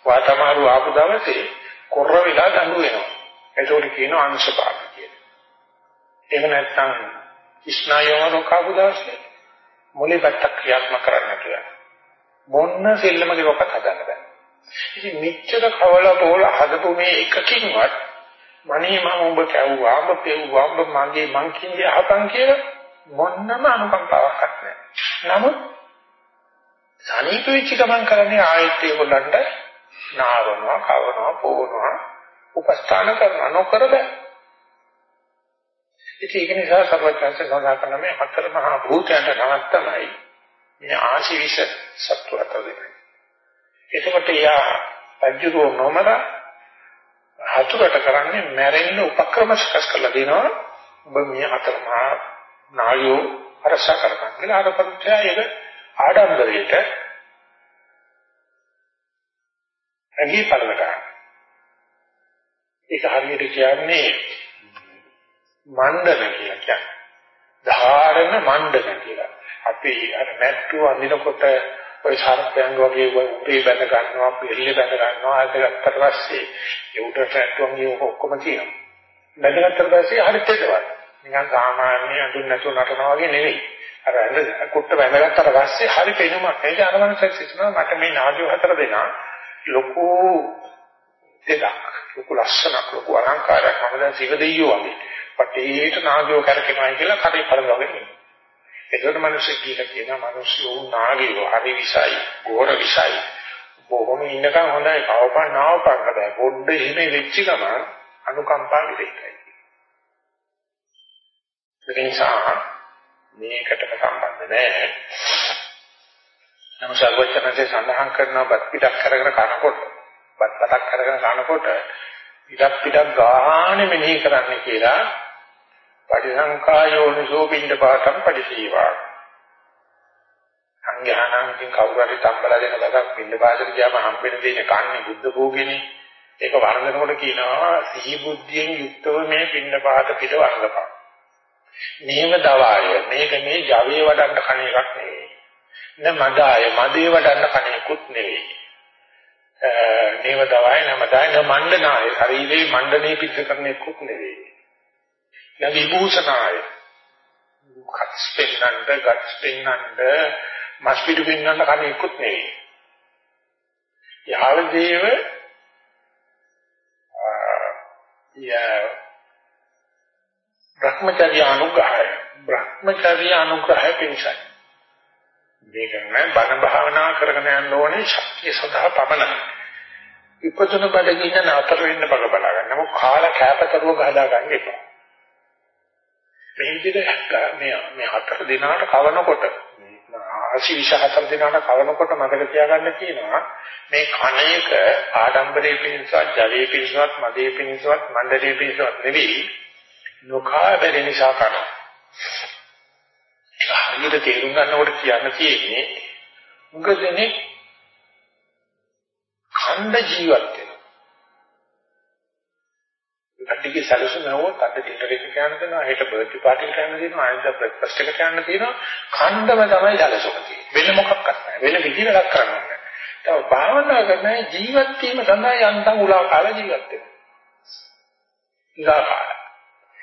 Speaker 1: වාතමාරු ආපු දවසේ කොර වෙලා දඬු වෙනවා. ඒකෝට කියනවා අංශපාත කියලා. එහෙම නැත්නම් ස්නායෝන කාපු දවසේ මොලේ පැත්තක් ක්‍රියාත්මක කරන්න කියලා. මොන්න සෙල්ලමක රොකක් හදන්න බෑ. ඉතින් මෙච්චර කවල පොල හදපු මේ එකකින්වත් මනේ මම ඔබ කැව්වා ඔබ පෙව්වා ඔබ මගේ මං කින්දේ අහපන් කියලා මොන්නම අනුකම්පාවක් නැහැ. නමුත් සනීප වෙච්ච ගමන් කරන්නේ ආයෙත් ඒගොල්ලන්ට නාවනවා, කවනවා, පොවනවා, උපස්ථාන කරනවා නොකර බෑ. ඉතින් ඒක නිසා සර්වඥාන්සේ සඳහන් කරන මේ හතර මහා භූතයන්ට නමක් තමයි මේ ආශිවිෂ සත්ව හතර දෙකයි. එතකොට යා රජුරෝ නොමර හතුරට කරන්නේ මැරෙන්න උපක්‍රම සකස් කරලා දෙනවා. ඔබ මේ හතරමහා නායෝ අරස කරපන් කියලා අර පරිත්‍යායක ආඩම්බරයට ඇඟි පළල ගන්න. ඒක හරියට කියන්නේ මණ්ඩන කියලා කියන්නේ. ධාරණ මණ්ඩන කියලා. අපි අර මැට්ටුව අඳිනකොට ඔය සාර්ථයන් වගේ උපේ බැඳ ගන්නවා, පිළිලි බැඳ ගන්නවා. ඒක ගත්තට පස්සේ ඒ උඩට මැට්ටුවන්ගේ ඔක්කොම තියෙනවා. බැඳගත්තට පස්සේ හරියට දෙනවා. නිකන් සාමාන්‍ය අඳුන් නැතුව නටනවා වගේ නෙවෙයි. අර ඇඳ කුට්ට බැඳගත්තට පස්සේ හරි පෙනුමක්. ඒක අර මනසක් සිතනවා මට මේ නාජු හතර දෙනා ලොකු දෙයක්. ලොකු ලස්සනක් ලොකු අලංකාරයක් මම දැන් සිව දෙයියෝ වගේ. පටේට නාගයෝ කරකිනවයි කියලා කටේ පළවගෙන ඉන්නවා. ඒකට මිනිස්සු කියලා කියනවා මිනිස්සු නාගයෝ හරි විසයි, ගෝර විසයි. බොහොම ඉන්නකම් හොඳයි කවපන් නාවපන් හැබැයි පොඩ්ඩ එහෙම වෙච්ච ගමන් අනුකම්පා විදිහටයි. ඒ නිසා මේකටම සම්බන්ධ නැහැ. නමුත් සර්වචනසේ සඳහන් කරනවා බත් පිටක් කරගෙන කනකොට බත් පතක් කරගෙන කනකොට පිටක් පිටක් ගාහනේ මෙනෙහි කරන්න කියලා පටිසංකායෝනිසෝ පින්ඩ පාතම් පරිසීවා. සංඝයානම් ඉතින් කවුරු හරි තම්බලා දෙන බසක් පින්ඩ පාතට ගියාම හම්බෙන දෙන්නේ කන්නේ බුද්ධ භෝගෙනේ. ඒක වර්ණනකොට කියනවා සිහි බුද්ධියෙන් යුක්තව මේ පින්ඩ පාත පිට වර්ණපන් මේව දවාය මේක මේ ජවයේ වඩන්න කණ එකක් නෙවෙයි. න මදාය මදේ වඩන්න කණේකුත් නෙවෙයි. නේව දවයි නමදාය න මණ්ඩනාය ශරීරේ මණ්ඩනේ පිට කරන්නෙකුත් නෙවෙයි. න විභූෂනාය කට්ස් පෙන්නන්න ගට්ස් පෙන්නන්න මස් පිටු පෙන්නන්න කණේකුත් නෙවෙයි යහව දේව ය භ්‍රමචර්ය අනුග්‍රහය භ්‍රමචර්ය අනුග්‍රහය පිණිසයි මේක නෑ බණ භාවනා කරගෙන යන්න ඕනේ ශක්තිය සඳහා පමණයි. ඉපදුන බඩගින්න නතර වෙන්න බල බලා ගන්න. මොකද කාල කැපතරුව ගහදා ගන්න එපා. මේ විදිහට මේ මේ හතර දිනාට කවනකොට ආසි 24 දිනාට කවනකොට මතක තියාගන්න කියනවා මේ කණේක ආඩම්බරේ පිණිසවත් ජලයේ පිණිසවත් මදේ පිණිසවත් මණ්ඩලයේ පිණිසවත් නෙවෙයි නොකා බැරි නිසා කරනවා. හරියට තේරුම් ගන්නකොට කියන්න තියෙන්නේ මුගදෙනේ ඛණ්ඩ ජීවත් සැලසුම නෝත් අද ඩිනර් එක කියන්න දෙනවා, හෙට බර්ත්ඩේ පාටි එක කියන්න දෙනවා, අනිද්දා බ්‍රෙක්ෆාස්ට් එක කියන්න තියෙනවා. ඛණ්ඩම තමයි සැලසුම තියෙන්නේ. වෙන මොකක්වත් නැහැ. වෙන විදිහකට කරන්න ඕනේ. තව භාවනා කරන ජීවත් වීම සඳහා යන්තම් උලා කාලා ජීවත් වෙනවා. ඉලා කාලා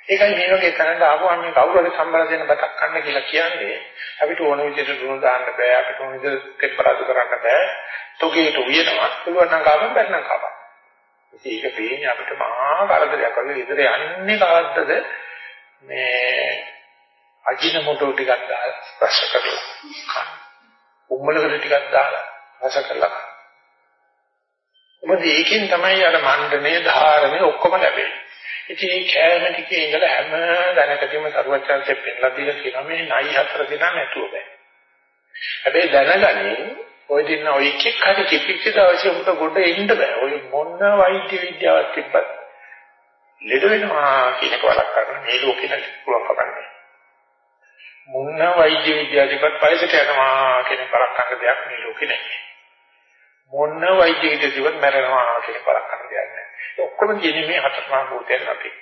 Speaker 1: ඒකයි මේ වගේ තැනට ආවම මේ කවුරු හරි සම්බල දෙන්න බතක් කන්න කියලා කියන්නේ අපිට ඕන විදිහට දුණු දාන්න බෑ අපිට ඕන විදිහට තෙප්පරාදු කරන්න බෑ තොගේට උයනවා පුළුවන් නම් කාපම් බැරි නම් කාපම් ඉතින් ඒක පේන්නේ අපිට මහා කරදරයක් වගේ. ඉදිරිය යන්නේ කවද්දද මේ අජිනමොටෝ ටිකක් දාලා ස්පර්ශ කරලා. උම්මලකට ටිකක් දාලා රස කරලා. මොකද ඒකෙන් තමයි අර මණ්ඩනේ ධාරණේ ඔක්කොම ලැබෙන්නේ. ඉතින් මේ කෑම ටිකේ ඉඳලා හැම දැනකදීම සරුවචාන්සේ පෙන්ලා දීලා කියනවා මේ නයි හතර දෙනා නැතුව බෑ. හැබැයි දැනගනින් ඔය දින ඔය එකෙක් හරි කිපිච්ච දවසේ උඹට ගොඩ එන්න බෑ. ඔය මොන වෛද්‍ය විද්‍යාවක් තිබ්බත් ලෙඩ වෙනවා කියන එක වලක් කරන්න මේ ලෝකෙ නැති පුළුවන් කමන්නේ. මොන වෛද්‍ය විද්‍යාව තිබ්බත් පයිසට යනවා කියන කරක් කරන දෙයක් මේ ලෝකෙ නැහැ. මොන වෛද්‍ය විද්‍යාව තිබ්බත් මැරෙනවා කියන කරක් කරන දෙයක් නැහැ. ඔක්කොම කියන්නේ මේ හතර මහා භූතයන් අපි.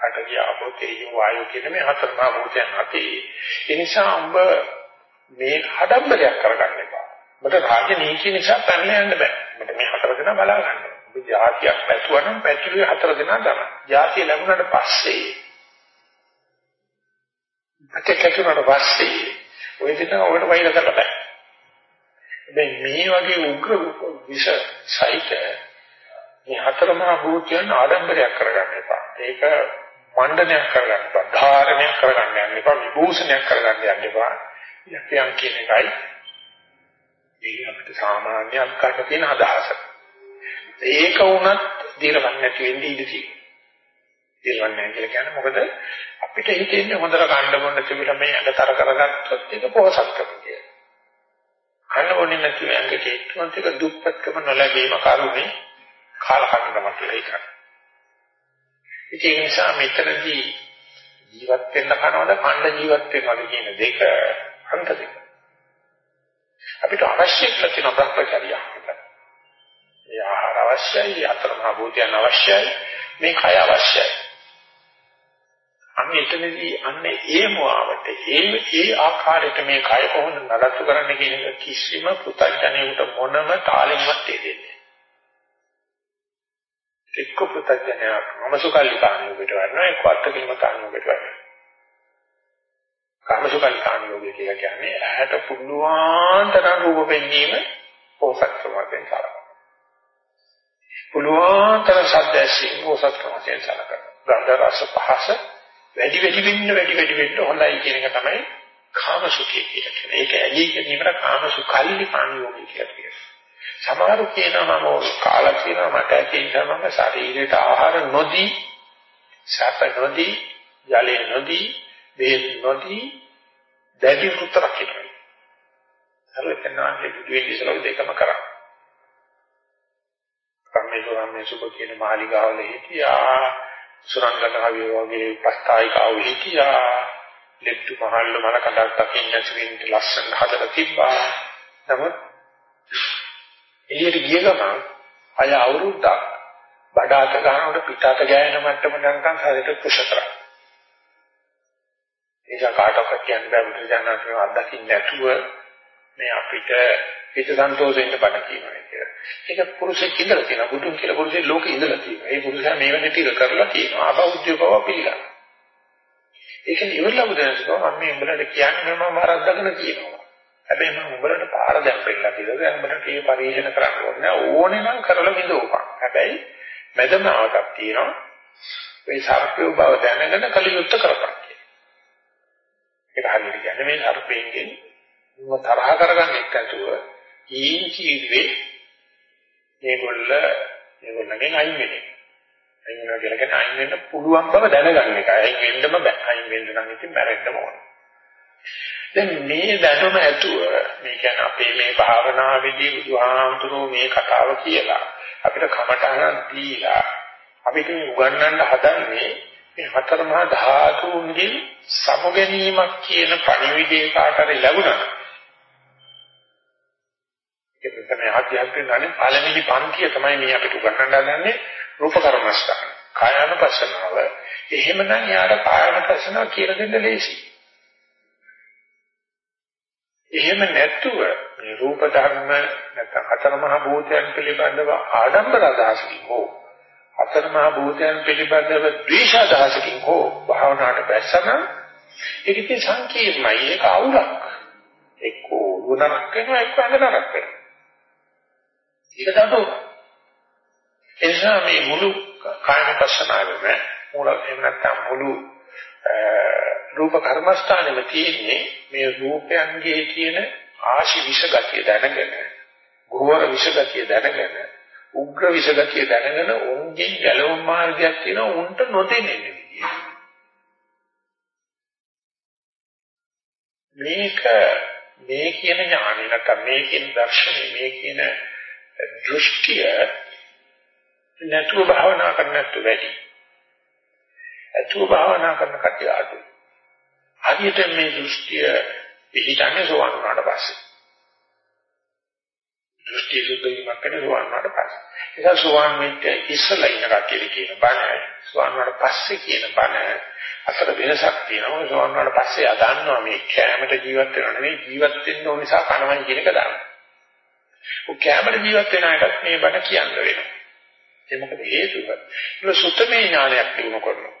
Speaker 1: අටවිය ආපෝ තේජෝ වායෝ කියන මේ හතර මහා භූතයන් අපි. ඒ නිසා උඹ මේ හදම්බලයක් කරගන්න එපා. ඔබට රාජ්‍ය නීති නිසා පැනලා යන්න බෑ. ඔබට මේ හතර දෙනා බලා ගන්න. ඔබ જાතියක් පැතුවා නම් පැතුලේ හතර දෙනා තමයි. જાතිය ලැබුණාට පස්සේ පැකේටුනට පස්සේ ඔය දෙන ඔබට වෛර කරන්න බෑ. දැන් මේ වගේ උග්‍ර විෂ සහිත මේ හතර මහා භූතයන් ආඩම්බරයක් කරගන්න එපා. ඒක මණ්ඩනයක් කරගන්න එපා. ධාරණයක් කරගන්න යන්න එපා. විභූෂණයක් කරගන්න යන්න එපා. යකියම් කියන එකයි මේ අපිට සාමාන්‍ය අත්කාරක තියෙන අදහස. ඒක වුණත් දිරවන්නේ නැති වෙන්නේ ඉඳී තියෙනවා. දිරවන්නේ නැහැ කියලා කියන්නේ මොකද අපිට හිතෙන්නේ හොඳට කන්න බොන්න තිබිලා මේ අඟතර කරගත්තොත් ඒක පොහසත්කම කියලා. කන්න ඕනේ නැති ඇඟට ඒත්මත් එක දුප්පත්කම නොලැබීම කරුණේ කාලකන්නිකම කියලා හිතනවා. ඒක නිසා මෙතනදී ජීවත් වෙන්න කනවද කණ්ඩ ජීවත් වෙනවද කියන දෙක අන්ත දෙක. අපිට අවශ්‍ය කියලා තියෙන බ්‍රහ්මචර්යය. ඒ ආහාර අවශ්‍යයි, අතරමහා භූතයන් අවශ්‍යයි, මේ කය අවශ්‍යයි. අන්න එතනදී අන්න ඒ මොහාවට ඒ ඒ ආකාරයට මේ කය කොහොමද නඩත්තු කරන්න කියන එක කිසිම පුතඥයෙකුට මොනම තාලෙන්වත් තේරෙන්නේ එක්ක පුතඥයා මමසුකල්ලිකාණියකට වරනවා එක්ක අත්කිලමතාණියකට වරනවා කාමසුකල්ලිකාණියෝගේ කියලා කියන්නේ ඇහැට පුළුවන් තරම් රූප පෙන්වීම පොසත් ක්‍රමයෙන් කරනවා පුළුවන් තරම් ශබ්ද ඇසීම පොසත් ක්‍රමයෙන් කරනවා ගන්ධ රස පහස වැඩි වැඩි වෙන්න වැඩි වැඩි වෙන්න හොඳයි කියන එක තමයි කාමසුඛය කියලා කියන්නේ. ඒක ඇලී ගැනීමට කාමසුඛල්ලි පාණියෝගී කියලා කියනවා. සමහරු කියනවා මම කාලා කියනවා මට ඇතිවෙන මම ශරීරයට ආහාර නොදී සැප නොදී ජලය නොදී වේද නොදී දැඩි උත්තරක් කියනවා. හරියටම බුදු වෙන්නේ ඉස්සරහ දෙකම කරා. කම්මේසෝරම්මේ සුබ කියන මාලිගාවල හිටියා සුරංගන කවිය වගේ පස්තායිකාව හිටියා ලෙඩ්ඩු මහල්ල මල කඩක් දකින්න නැතිවෙන්න ලස්සන හදලා තිබ්බා නමුත් එළියට ගිය ගමන් අය අවුරුද්දක් බඩාත ගන්නකොට පිටාත ගෑන මට්ටම නැත්නම් හරියට කුෂ කරා ඒක කාටවත් කියන්න බෑ බුදුජානක අත්දකින්න නැතුව මේ අපිට හිත සන්තෝෂෙන්න බණ කියනවා කියලා. ඒක පුරුෂෙක් ඉඳලා තියෙනවා. බුදුන් කියලා පුරුෂෙක් ලෝකෙ ඉඳලා තියෙනවා. ඒ පුරුෂයා මේ වෙන ටික කරලා තියෙනවා. අබෞද්ධ බව පිළිගන්න. ඒක ඉවරලා බුදුන්සෝ මම මේ උඹලට කියන්නේ මම වරද්දගෙන කියනවා. හැබැයි මම උඹලට පාර දැම්පෙන්නලා කියලා දැන් උඹලට මේ පරිශන කරන්න ඕනේ. ඕනේ නම් කරලා විඳෝපන්. හැබැයි මැදමාවටක් තියෙනවා. මේ සර්පය බව දැනගෙන කලියුත් කරපන් කියලා. ඒක හරියට කියන්නේ මේ සර්පයෙන් මම තරහ කරගන්න එක්කතුව ඊංචි ඉදිරියේ මේගොල්ල මේගොල්ලගෙන් අයින් වෙන්නේ. අයින් වෙනවා කියලා කියන්නේ අයින් වෙන්න පුළුවන් බව දැනගන්න එකයි. අයින් වෙන්නම බෑ. අයින් වෙන්න නම් ඉතින් මැරෙන්නම ඕන. දැන් මේ දැනුම ඇතුව මේ කියන්නේ අපේ මේ භාවනාවේදී බුදුහාමුදුරුවෝ මේ කතාව කියලා අපිට කමටහන දීලා අපිට උගන්වන්න හදන්නේ මේ හතර මහා ධාතුන්ගේ සමුගැනීමක් කියන පණිවිඩය කාටද ලැබුණා ඒක තමයි ආධ්‍යාත්මික ඥානේ පළවෙනි පන්තිය තමයි මේ අපිට උගන්වන්න හදන්නේ රූප කර්මස්ථාන. කායानुපස්සනාව. එහෙමනම් යාට කායानुපස්සනාව කියලා දෙන්න ලේසි. එහෙම නැතුව මේ රූප ධර්ම නැත්නම් හතර මහ භූතයන් පිළිබඳව ආඩම්බර අදහසකින් හෝ හතර මහ භූතයන් පිළිබඳව ද්වේෂ අදහසකින් හෝ භාවනාවට බැස්සම ඒක ඉතින් සංකීර්ණයි. ඒක අවුලක්. එක්කෝ ගුණක් වෙනවා එක්ක අඟනක් වෙනවා. ඒක දඬුවම. ඒ නිසා මේ මුළු කායපස්සනාවෙම මුල එහෙම නැත්නම් මුළු රූප කර්මස්ථානෙම තියෙන්නේ මේ රූපයන්ගේ තියෙන ආශි විෂ ගතිය දැනගෙන, ගෝවර විෂ ගතිය දැනගෙන, උග්‍ර විෂ ගතිය දැනගෙන උන්ගෙන් ගැලවුම් මාර්ගයක් තියෙනවා උන්ට නොදෙන්නේ විදිය. මේක මේ කියන ඥානෙ නැත්නම් මේ කියන දර්ශනය මේ කියන දෘෂ්ටිය නැතුව භාවනා කරන්නත් වැඩි. අතුව භාවනා කරන කතිය අඩුයි. හරියට මේ දෘෂ්ටිය පිළිතන්නේ සෝවන් වුණාට පස්සේ. දෘෂ්ටි සුද්ධ වීමක් කරන සෝවන් වුණාට පස්සේ. ඒක සෝවන් වෙච්ච ඉස්සලා ඉන්න කතිය කියන බණ, සෝවන් වුණාට පස්සේ කියන බණ අතර වෙනසක් තියෙනවා. සෝවන් වුණාට පස්සේ ආ දන්නවා මේ කැමරට ජීවත් වෙනව නෙවෙයි ජීවත් වෙන්න ඕන නිසා කනවයි කියන එක දන්නවා. ඔය කැමර ජීවත් වෙන අයටත් මේ බණ කියන්න වෙනවා. ඒ මොකද හේතුව? ඒක සුත්තමේ ඥානයක් දිනු කරනවා.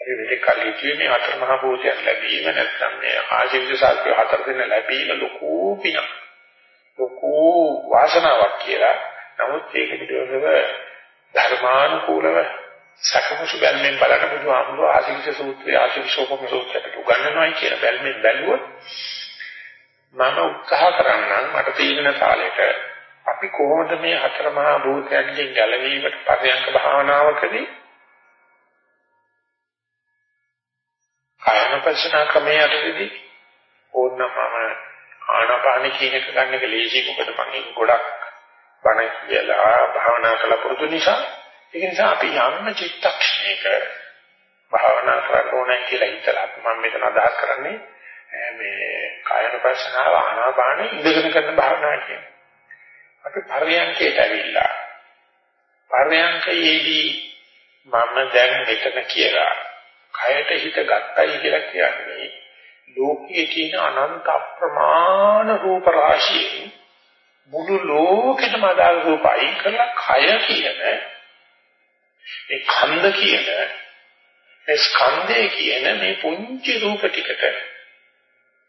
Speaker 1: ඒ වෙලේ කල්ලිතුවේ මේ හතර මහා භූතයන් ලැබීම නැත්නම් මේ ආජීවිත සාත්‍ය හතර දෙන ලැබීම ලොකු පිනක්. ලොකු වාසනාවක් කියලා. නමුත් ඒක පිටවෙව ධර්මානුකූලව සකමුසු බැල්මෙන් බලන බුදුහාමුදුරුවෝ ආශිවිස සූත්‍රය ආශිවිසෝපම සූත්‍රයට උගන්වනවායි කියන බැල්මෙන් බැලුවොත් මම උත්සාහ කරන්නම් මට තීරණ කාලෙට අපි කොහොමද මේ හතර මහා භූතයන්ගෙන් ගැලවීමට පරයන්ක භාවනාවකදී කායනපසනා ක්‍රමයටදී ඕනම මම ආනාපාන කියන එක ගන්න එක ලේසි මොකද මම ඒක ගොඩක් බණ කියලා භාවනා කළ පුරුදු නිසා ඒක නිසා අපි යම් චිත්තක්ෂණයක භාවනා කරන්න ඕනේ කියලා හිතලා මම මෙතන අදහස් කරන්නේ මේ කායනුපස්සනාව ආනාපාන ඉඳගෙන කරන භාවනාව කියන්නේ. අපි පරයන්කයට ඇවිල්ලා පරයන්කයේදී මම දැන් මෙතන කියලා කයට හිත ගත්තයි කියලා කියන්නේ ලෝකයේ තියෙන අනන්ත අප්‍රමාණ රූප රාශියෙන් මුළු ලෝකෙටම අදාළ රූපයි කරලා කය කියන ඒ ඛණ්ඩ කියන ඒ ස්කන්ධය කියන මේ පුංචි රූප ටිකට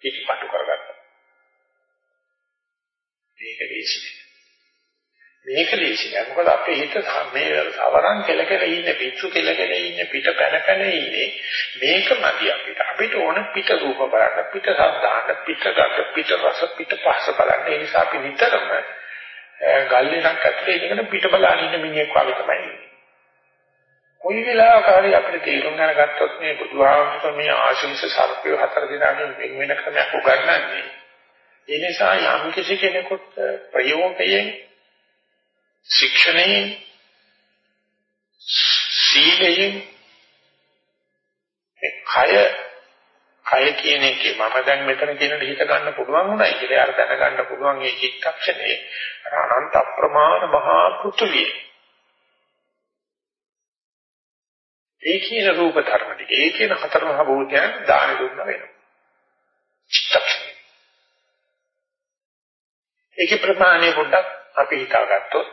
Speaker 1: පිටිපටු කරගත්තා. මේක දේශනේ. මේක දේශනේ. මොකද අපේ හිත මේ සවරන් කෙලකෙල ඉන්නේ පිටු කෙලකෙල ඉන්නේ පිට පැන පැන ඉන්නේ මේක මදි අපිට. අපිට ඕන පිට රූප බලන්න, පිට සද්දාන්න, පිට ගඳ, පිට රස, පිට පහස බලන්න. ඒ නිසා අපි නිතරම ගල්ලෙනක් ඇතුලේ ඉඳගෙන පිට බලන ඉන්න මිනිහෙක් වගේ තමයි ඉන්නේ. කොයි වෙලාවකරි අපිට තේරුම් ගන්නගත්තොත් මේ බුදුහාමුදුරුවෝ මේ ආශිංස සර්පය හතර දිනකින් වෙන වෙන ක්‍රමයක් උගන්වන්නේ. ඒ නිසා යම් කිසි කෙනෙකුට ප්‍රයෝගයෙන් ශික්ෂණයෙන් සීලයෙන් ඒ කය කය කියන එකේ මම දැන් මෙතන කියන හිත ගන්න පුළුවන් උනායි කියලා අර දැනගන්න පුළුවන් මේ චිත්තක්ෂණේ අනන්ත අප්‍රමාණ මහා පෘථුවිය ඒ කියන රූප ධර්ම ටික ඒ කියන හතර මහ භූතයන් දාන දුන්න වෙනවා. චිත්තක්ෂණය. ඒකේ ප්‍රමාණය පොඩ්ඩක් අපි හිතාගත්තොත්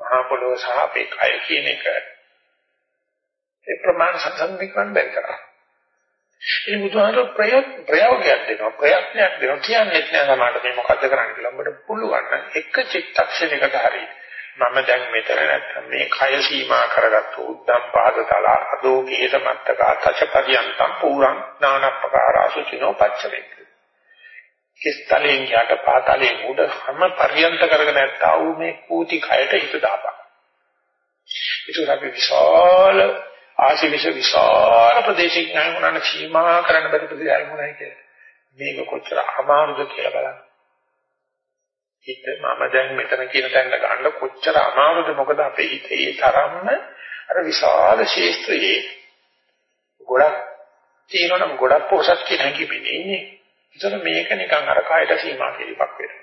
Speaker 1: මහා පොළොව සහ අපේ කය කියන එක ඒ ප්‍රමාණ සංසන්දනය කරන්න බැරි කරා. ඒ බුදුහාමර ප්‍රයෝග ප්‍රයෝගයක් දෙනවා. ප්‍රයත්නයක් දෙනවා. කියන්නේ නැහැ සමහරට මේ මොකද්ද කරන්න කියලා. ඔබට පුළුවන් නම් එක චිත්තක්ෂණයකට හරියි මම දැන් මෙතන නැත්තම් මේ කය සීමා කරගත්තු උද්දම් පාදතල අදෝ කේත මත්තක තචපරියන්තම් පුරං නානප්පකාර අසුචිනෝ පච්චරේ කිස්තලෙන් යට පාතලෙන් උඩ හැම පරියන්ත කරගෙන නැත්තා වූ මේ කූටි කයට හිත දාපන්. ඒක අපි විශාල ආශිවිෂ විශාල ප්‍රදේශයක් නෑ සීමා කරන්න බැරි ප්‍රදේශයක් මොනයි කියලා මේක කොච්චර අමාරුද කියලා බලන්න හිත මම දැන් මෙතන කියන තැනට ගන්න කොච්චර අමාරුද මොකද අපේ හිතේ තරම්ම අර විශාල ශේස්ත්‍රයේ ගොඩක් තියෙනවනම් ගොඩක් පොසත් කියන හැඟීමෙන් ඉන්නේ. ඒතර මේක නිකන් අර කායට සීමා කිරීමක් වෙනවා.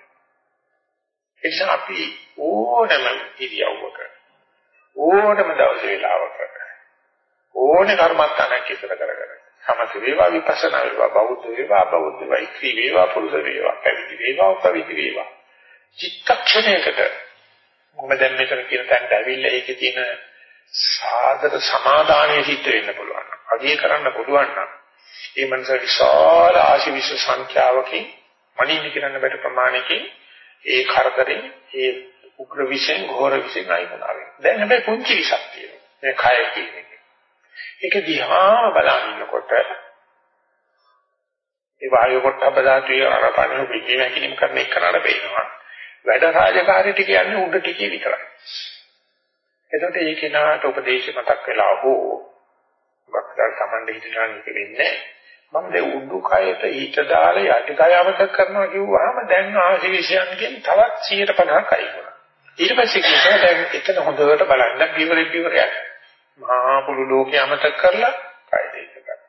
Speaker 1: ඒ නිසා අපි ඕනම ඉරියව්වක ඕනම දවස් වේලාවක ඕනේ කර්මස්ථානයක් ඉස්සර කරගෙන සමථ වේවා විපස්සනා වේවා බෞද්ධ වේවා බෞද්ධ වේවා ඉක්‍රි වේවා පුරුෂ වේවා පැවිදි වේවා උපවිදි වේවා චිත්තක්ෂණයකට මම දැන් මෙතන කියන තැනට ඇවිල්ලා ඒකේ තියෙන සාධක සමාදානයේ සිද්ධ වෙන්න පුළුවන්. අධිය කරන්න පුළුවන් නම් ඒ මනස විශාල ආශිවිශ සංඛ්‍යාවකින් මනින්න කියන බැට ප්‍රමාණයකින් ඒ කරදරේ ඒ උග්‍ර විෂෙන් ඝෝර විෂෙන් අයින් වෙනවා. දැන් හැබැයි පුංචි විසක් තියෙනවා. මේ කය කියන එක. ඒක දිහා බලන ඉන්නකොට ඒ වායු කොට බදාතුයේ අරපණු පිටිම කිලිම් කරන එක කරලා බේනවා. වැඩ රාජකාරී ටික යන්නේ උඩ ටිකේ විතරයි. එතකොට ඒ කෙනාට උපදේශ මතක් වෙලා හෝ වක්දල් Tamande හිතනවා නෙක වෙන්නේ මම දැන් උඩුකයට හිත දාලා යටිකය අමතක කරනවා කිව්වහම දැන් ආශිවිෂයන්ගෙන් තවත් 150ක් අයින් වුණා. ඊට පස්සේ කියනවා දැන් එතන හොඳට බලන්න පියවර පියවරයක්. මහා පුළු ලෝකේ අමතක කරලා කය දෙක ගන්න.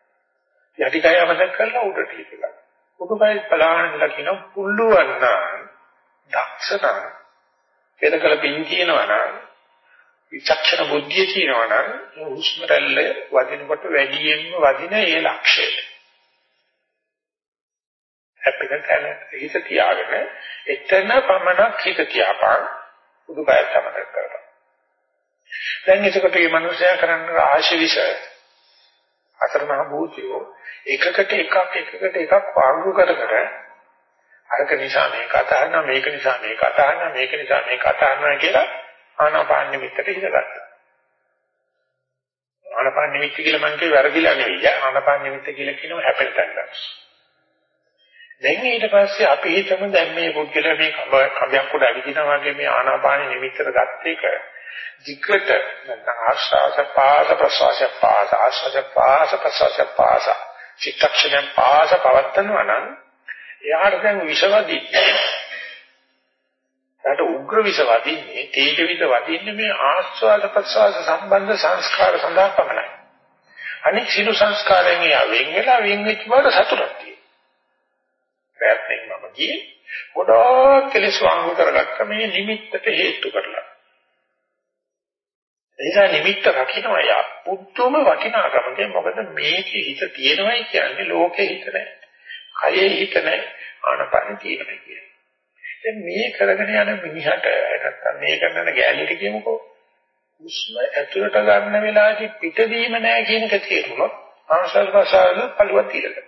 Speaker 1: යටිකය අමතක කරලා උඩට හිත ගන්න. උඩුකය බලන්න ඉඳලා කියනවා පුළුවන් නම් දක්ෂ නම් පෙරකල පින් කියනවා නම් විචක්ෂණ බුද්ධිය කියනවා නම් හුස්ම රැල්ල වදිනකොට වැඩියෙන්ම වදින ඒ ලක්ෂය. හැප්පෙන තැන හිත තියාගෙන එතන පමණක් හිත තියාපන් උදුකය තමතක් කරපන්. දැන් එතකොට මේ මනුස්සයා කරන්න ආශිවිෂ අතරමහා භූතියෝ එකකට එකක් එකකට එකක් වාංගු කර කර අරක නිසා මේක අතහරිනවා මේක නිසා මේක අතහරිනවා මේක නිසා මේක අතහරිනවා කියලා ආනාපාන නිමිත්තට හිතගත්තා. ආනාපාන නිමිත්ත කියලා මං කියේ වැරදිලා නෙවෙයි. ආනාපාන නිමිත්ත කියලා කියනවා හැපෙන තැනට. දැන් ඊට පස්සේ අපි හිතමු දැන් මේ පුද්ගලයා මේ කඹයක් උඩ ඇවිදිනා වගේ මේ ආනාපාන නිමිත්තට ගත්ත එක ධිකට නැත්නම් ආශ්වාස පාස ප්‍රශ්වාස පාස ආශ්වාස පාස ප්‍රශ්වාස පාස චිත්තක්ෂණය පාස පවත්නවා නම් එයාට දැන් විෂවදින්නේ එයාට උග්‍ර විෂවදින්නේ තේජ විද වදින්නේ මේ ආස්වාද ප්‍රසවාස සම්බන්ධ සංස්කාර සඳහා පමණයි. අනික් සිළු සංස්කාරයෙන් එයා වෙන් වෙලා වෙන් වෙච්ච බවට සතුටක් තියෙනවා. ප්‍රයත්නෙන් මම ගියේ ගොඩාක් කෙලෙස් වංගු කරගත්ත මේ නිමිත්තට හේතු කරලා. එනිසා නිමිත්ත රකින්නවා යා පුදුම වටිනාකමකින් මොකද මේකේ හිත තියෙනවයි කියන්නේ ලෝකේ හිත නැහැ. කයේ හිත නැහැ. ආනපන තියෙනයි කියන්නේ. දැන් මේ කරගෙන යන මිනිහට නැත්තම් මේ කරන ගෑණිට කියමුකෝ. උස්ම ඇතුළට ගන්න වෙලාවේදී පිටවීම නැහැ කියන එක තේරුණොත් ආශ්වාස ප්‍රශ්වාස පළුවක් తీරද.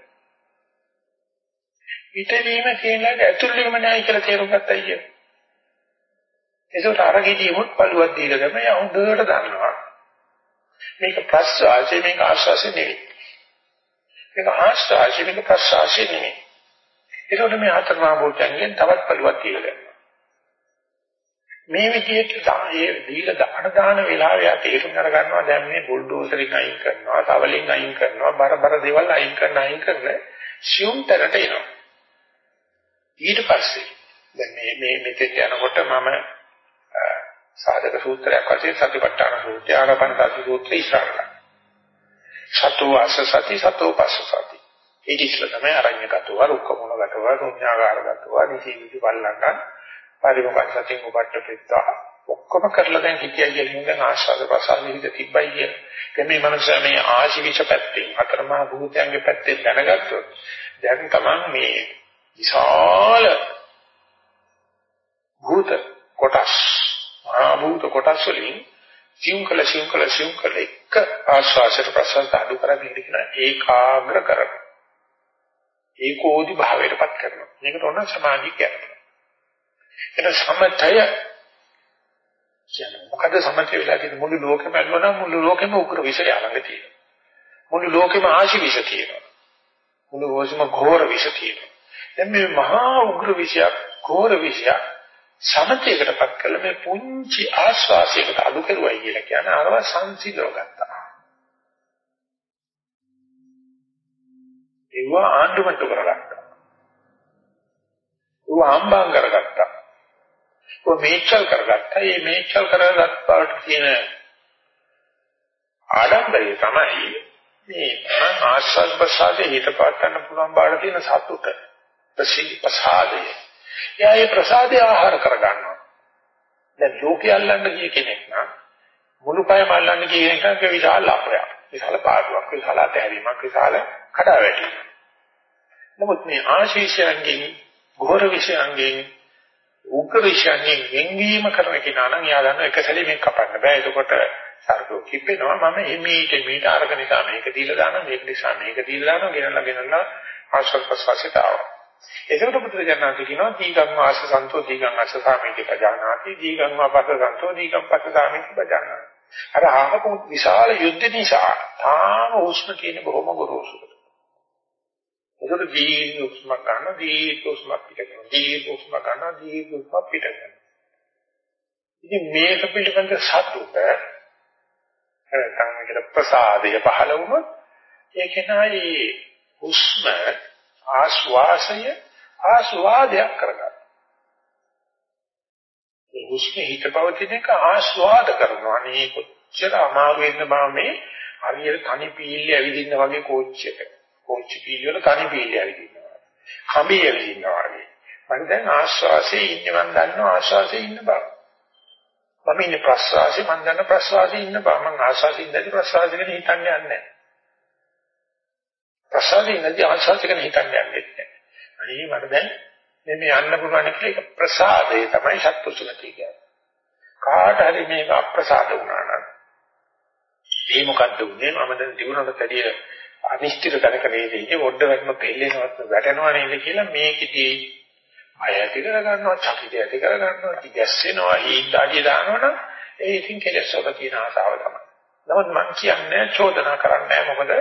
Speaker 1: පිටවීම කියනවාට ඇතුළට වීම නැහැ කියලා තේරුම් ගත්තා කියන්නේ. ඒකට අරගෙදීමුත් පළුවක් දීලා ගම යා හොඳට දන්නවා. මේක ප්‍රස්වාසය මේක ආශ්වාසය නෙවෙයි. මේක ආශ්වාසය මේක ප්‍රස්වාසය නෙවෙයි. ඒකට මේ හතරමා භූතයන්ගෙන් තවත් පළුවක් දීලා ගන්නවා. මේ විදිහට ඒ දීලා දාන දාන වෙලාවේ යා තේරුම් අර ගන්නවා දැන් මේ බුල්ඩෝසරින් අයින් කරනවා, තවලින් අයින් කරනවා, බර බර දේවල් අයින් කරන අයින් කරන සියුම් තරට එනවා. ඊට පස්සේ දැන් මේ මේ මෙතෙක් යනකොට මම සාධක සූත්‍රයක් වශයෙන් සතිපට්ඨාන සූත්‍රය ආනාපාන සති සූත්‍රය ඉස්සරහට. සතෝ අස්ස සති සතෝ පස්ස සති. ඒ ඉස්සර තමයි අරඤ්‍යගතව රුක්ක මොනගතව ශුන්‍යාගාරගතව නිසීවිදි පල්ලංගන් පරිමෝකන් සතින් උපට්ඨ පිටා ඔක්කොම කරලා දැන් හිතියයි කියන දැන් ආශාද ප්‍රසාර විහිද තිබ්බයි කියන. දැන් මේ මනුස්සයා මේ ආශිවිෂ පැත්තෙන් අතරමහා භූතයන්ගේ පැත්තෙන් දැනගත්තොත් දැන් තමන් මේ විශාල භූත කොටස් මහා භූත කොටස් වලින් සිංකල සිංකල සිංකල එක ආශ්වාසයට ප්‍රසන්න අඩු කරගෙන ඉන්න ඒකාග්‍ර කරන ඒකෝදි භාවයටපත් කරනවා. මේකට ඕන සමාධිය කියනවා එතන සමතය කියන්නේ මොකද සමතය වෙලා තියෙන මුළු ලෝකෙම අල්ලනවා මුළු ලෝකෙම උග්‍ර විෂය ළඟ තියෙනවා. මුළු ලෝකෙම ආශි විෂ තියෙනවා. මුළු ලෝකෙම ඝෝර විෂ තියෙනවා. දැන් මේ මහා උග්‍ර විෂයක් ඝෝර විෂයක් සමතේකටපත් කළ මේ පුංචි ආස්වාසයකට අඩු කරුවයි කියලා කියන අරව සංසිඳව ගත්තා. ඒව ආණ්ඩුමට්ටු කරගත්තා. ඒව ආම්බාම් කරගත්තා. ඒව මේචල් කරගත්තා. මේ මේචල් කරගත් පාට තියෙන ආඩම්බරය තමයි මේ මම ආස්වාද ප්‍රසාදේ හිත පාත් ගන්න පුළුවන් බාඩ තියෙන සතුට. ප්‍රසිද්ධ ප්‍රසාදය. එයා ඒ ප්‍රසාදය ආහාර කරගන්නවා. දැන් ලෝකේ අල්ලන්න ගිය කෙනෙක් නම් මුළු කයම අල්ලන්න ගිය කෙනෙක් විශාල අපරයක්. විශාල පාඩුවක්, විශාල අතහැරීමක්, විශාල කඩාවැටීමක්. නමුත් මේ ආශීෂයන්ගෙන්, ඝෝර විෂයන්ගෙන්, උග්‍ර විෂයන්ගෙන් වෙන්වීම කරන කෙනා නම් එයා දන්නවා එක සැරේ මේක කපන්න බෑ. එතකොට සර්කෝ කිපෙනවා මම එමීට මීට අරක නිසා මේක දීලා දානවා මේක නිසා මේක දීලා දානවා ගෙනල්ලා ගෙනල්ලා ආශ්‍රව ප්‍රසවාසයට ආවා. එතකොට බුදුරජාණන් කියනවා දීගං වාස සන්තෝ දීගං අස්ස සාමිති පජානාති දීගං වාපස සන්තෝ දීගං පස්ස සාමිති පජානාති. අර ආහපු විශාල යුද්ධ නිසා තාම උෂ්ණ කියන බොහොම ගොරෝසුද. එතකොට දීර්ඝ උෂ්ම ගන්න දීර්ඝ උෂ්ම පිට කරනවා. දීර්ඝ උෂ්ම ගන්න දීර්ඝ උෂ්ම පිට කරනවා. ඉතින් මේක පිළිබඳ සතුට නැත්නම් මේකට ප්‍රසාදය පහළ වුණොත් ඒක නයි උෂ්ම ආස්වාසය ආස්වාදයක් කරගන්න. ඒ හුස්ම හිත පවතින එක ආස්වාද කරනවා. අනේ කොච්චර අමාරු වෙන්න බා මේ හරියට තනි පීල්ල ඇවිදින්න වගේ කෝච්ච් එක. කෝච්ච් පීල්ල වල තනි පීල්ල ඇවිදිනවා. කඹේ ඇවිදිනවා වගේ. මම දැන් ආස්වාසේ ඉන්නේ මම දන්නවා ආස්වාසේ ඉන්න බව. මම ඉන්නේ ප්‍රස්වාසේ මම දන්න ප්‍රස්වාසේ ඉන්න බව. මම ආස්වාසේ ඉඳලා ප්‍රස්වාසේ ගැන හිතන්නේ නැහැ. ප්‍රසාදේ නැති ආශාස ගැන හිතන්න යන්නේ නැහැ. අනේ මට දැන් මේ යන්න පුළුවන් කියලා ඒක ප්‍රසාදය තමයි සත්පුරුෂගතිය කියන්නේ. කාට හරි මේක අප්‍රසාද වුණා නම් මේ මොකද්ද උනේ මම දැන් දිනුනට කැඩිය අනිශ්චිත තැනක නේද ඉන්නේ ඔඩ වැටෙන දෙල්ලෙනවත් වැටෙනවා නේද කියලා මේකදී අය ඇති කර ගන්නවා චකිත ඇති කර ගන්නවා ඉතිගැස්සෙනවා ඊඩාඩිය දානවනම් ඒ ඉතින් කෙලෙස් වල තියෙන ආසාව තමයි. නමුත් මම කියන්නේ චෝදනා කරන්නේ මොකද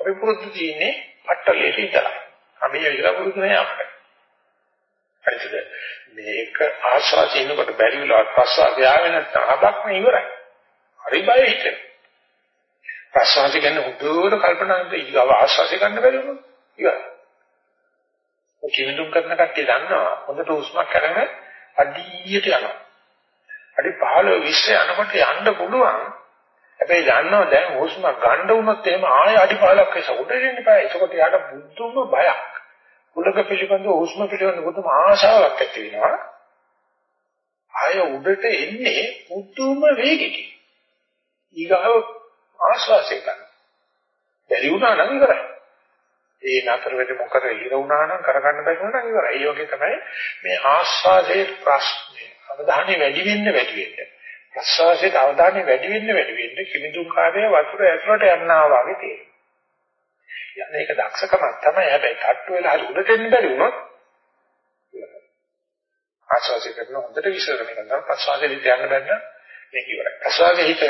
Speaker 1: අපි පුරුදු තියෙන්නේ පට්ටලේ ඉඳලා. අපි විතර පුරුදු නෑ අපිට. හරිද? මේක ආශාසිනකොට බැරි වෙලා ප්‍රසවාසය ආවේ නැත්නම් අබක්ම ඉවරයි. හරි බය හිතෙන. ප්‍රසවාසය ගැන හුදුට කල්පනා කරද්දී ඊගව ආශාසය ගන්න බැරි වුණොත් ඉවරයි. ඔය කිවිඳුම් කරන කට්ටිය දන්නවා හොඳට හුස්මක් අරගෙන අඩියට යනවා. අඩි 15 20 යනකොට යන්න පුළුවන්. හැබැයි දන්නවා දැන් හුස්ම ගන්න වුණොත් එහෙම ආය අඩි 15ක් විස උඩට එන්න බෑ. ඒකකොට යාට බුදුම බයක්. උලක පිළිබඳව හුස්ම පිළිබඳව බුදුම ආශාවක් ඇති වෙනවා. ආය උඩට එන්නේ පුදුම වේගකින්. ඊගාව ආශ්වාසය ගන්න. බැරි වුණා නම් ඉවරයි. ඒ නතර වෙද මොකද ඉර වුණා නම් කරගන්න බැරි වුණා නම් ඉවරයි. ඒ වගේ තමයි මේ ආශ්වාසයේ ප්‍රශ්නේ. අවධානය වැඩි වෙන්න වැඩි වෙන්න. ප්‍රශ්වාසයේ අවධානය වැඩි වෙන්න වැඩි වෙන්න කිමිදුම් කාර්යය වතුර ඇතුළට යනවා වගේ තියෙනවා. යන්නේ ඒක දක්ෂකමක් තමයි. හැබැයි තට්ටු වෙලා හරි උඩට එන්න බැරි වුණොත් ආශ්වාසය කරන හොඳට විශ්ලේෂණය කරනවා. ප්‍රශ්වාසයේ හිත යන්න බැන්න මේක ඉවරයි. ප්‍රශ්වාසයේ හිත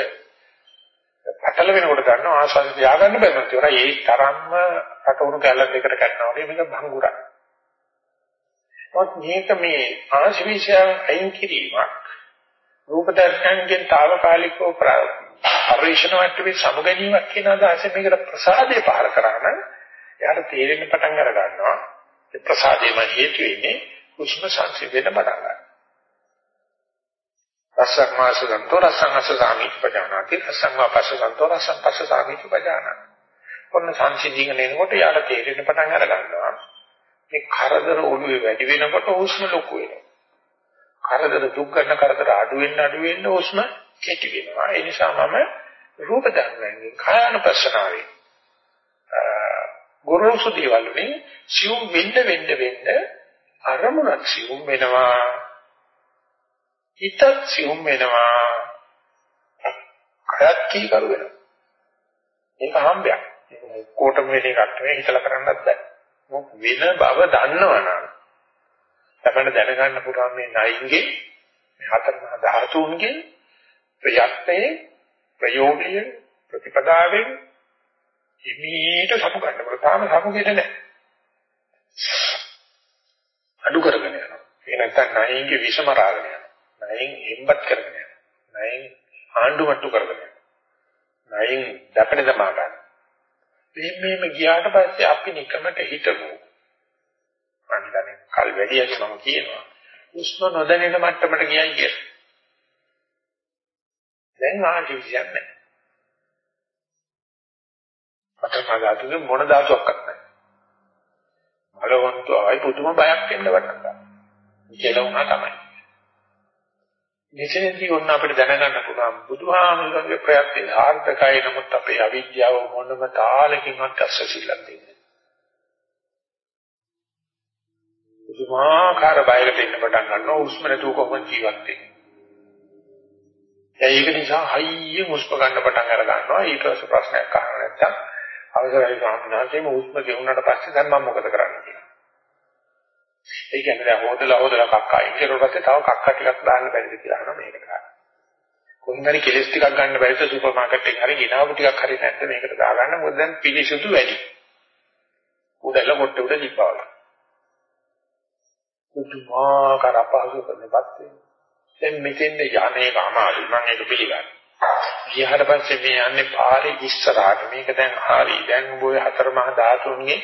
Speaker 1: පටල වෙනකොට ගන්නවා ආශ්වාසය තියාගන්න බැරිවත් ඉවරයි. ඒ තරම්ම රටවුණු කැලක් දෙකට කඩනවා වගේ මේක භංගුරයි. මොකද මේක මේ ආශිවිෂයන් අයින් කිරීමක් රූප දර්ශනයෙන් తాවකාලිකව පරිශ්‍රණ වට්ටමේ සමුගැනීමක් කියන අදහසෙන් මේකට ප්‍රසාදේ පහර කරා නම් එයාට තේරෙන්න පටන් අර ගන්නවා. ඒ ප්‍රසාදේම හේතු වෙන්නේ කුෂ්ම සංසිඳෙන්න පටන් ගන්නවා රසං මාසගන්තෝ රසං අස සාමිච්ච පජානාති රසං වාපස ගන්තෝ රසං පස්ස සාමිච්ච පජානාති. ඔන්න සංසිඳීගෙන එනකොට යාට තේරෙන්න පටන් අර ගන්නවා. මේ කරදර ඔළුවේ වැඩි වෙනකොට හුස්ම ලොකු වෙනවා. කරදර දුක් ගන්න කරදර අඩු වෙන්න අඩු වෙන්න උස්ම කෙටි වෙනවා. ඒ නිසා මම රූප ධර්මයෙන් කායानुපස්සනාවේ ගුරුසු දේවල් වලින් සියුම් වෙන්න වෙන්න වෙන්න අරමුණක් සියුම් වෙනවා. හිතත් සියුම් වෙනවා. කයත් කීකරු වෙනවා. ඒක හම්බයක්. ඒක කොටම වෙන එකක් නෙවෙයි හිතලා කරන්නත් බෑ. මොක වෙන බව දන්නවනම් අපිට දැනගන්න පුළුවන් මේ නයින්ගේ මේ හතර මහා ධාතුන්ගේ ප්‍රයත්නයේ ප්‍රයෝගයේ ප්‍රතිපදාවෙන් ඉමීට සමු ගන්න පුළුවන්. තාම සමුගෙට නැහැ. අඩු කරගෙන යනවා. ඒ නැත්තම් නයින්ගේ විෂම රාගන යනවා. නයින් හෙම්බත් කරගෙන යනවා. නයින් ආණ්ඩු මට්ටු කරගෙන යනවා. නයින් දැපෙන දමා ගන්න. මේ මේම ගියාට පස්සේ අපි නිකමට හිතමු මම හිතන්නේ කල් වැඩි ඇති මම කියනවා උෂ්ම නොදැනෙන මට්ටමට ගියයි කියලා. දැන් ආශිවිසයක් නැහැ. මට මාගාතුගේ මොන ධාතුවක්වත් නැහැ. බලවන්තු ආයි පුදුම බයක් එන්න පටන් ගන්නවා. කියලා වුණා තමයි. මෙතනදී ඔන්න අපිට දැනගන්න පුළුවන් බුදුහාමුදුරන්ගේ ප්‍රයත්නය සාර්ථකයි නමුත් අපේ අවිද්‍යාව මොනම තාලකින්වත් අස්සසිල්ලක් දෙන්නේ පුදුමාකාර බයකට ඉන්න පටන් ගන්නවා හුස්ම නැතුව කොහොමද ජීවත් වෙන්නේ. ඒක නිසා හයියෙන් හුස්ම ගන්න පටන් අර ගන්නවා ඊට පස්සේ ප්‍රශ්නයක් අහන්න නැත්තම් අවසරයි ස්වාමීනාගේ හුස්ම ගෙවුනට පස්සේ දැන් මම මොකද කරන්නේ කියලා. ඒ කියන්නේ දැන් හොදලා හොදලා කක්කා ඉන්ටර් පස්සේ තව කක්කා ටිකක් දාන්න බැරිද කියලා අහනවා මේකට ගන්න. කොහොමද කෙලස් ටිකක් ගන්න බැරිද සුපර් මාකට් එකේ හරි ගෙනාවු ටිකක් හරි නැත්නම් මේකට දාගන්න මොකද දැන් පිළිසුදු වැඩි. උඩල කොට උඩ දීපාවල. පුදුමාකාර අපහසුකමකට වෙන්නේ. දැන් මෙතෙන්ද යන්නේ අමාරුයි මම ඒක පිළිගන්නවා. ගියාට පස්සේ මේ යන්නේ පාරේ ඉස්සරහට මේක දැන් හරි දැන් ඔය හතර මහා ධාතුන්ගේ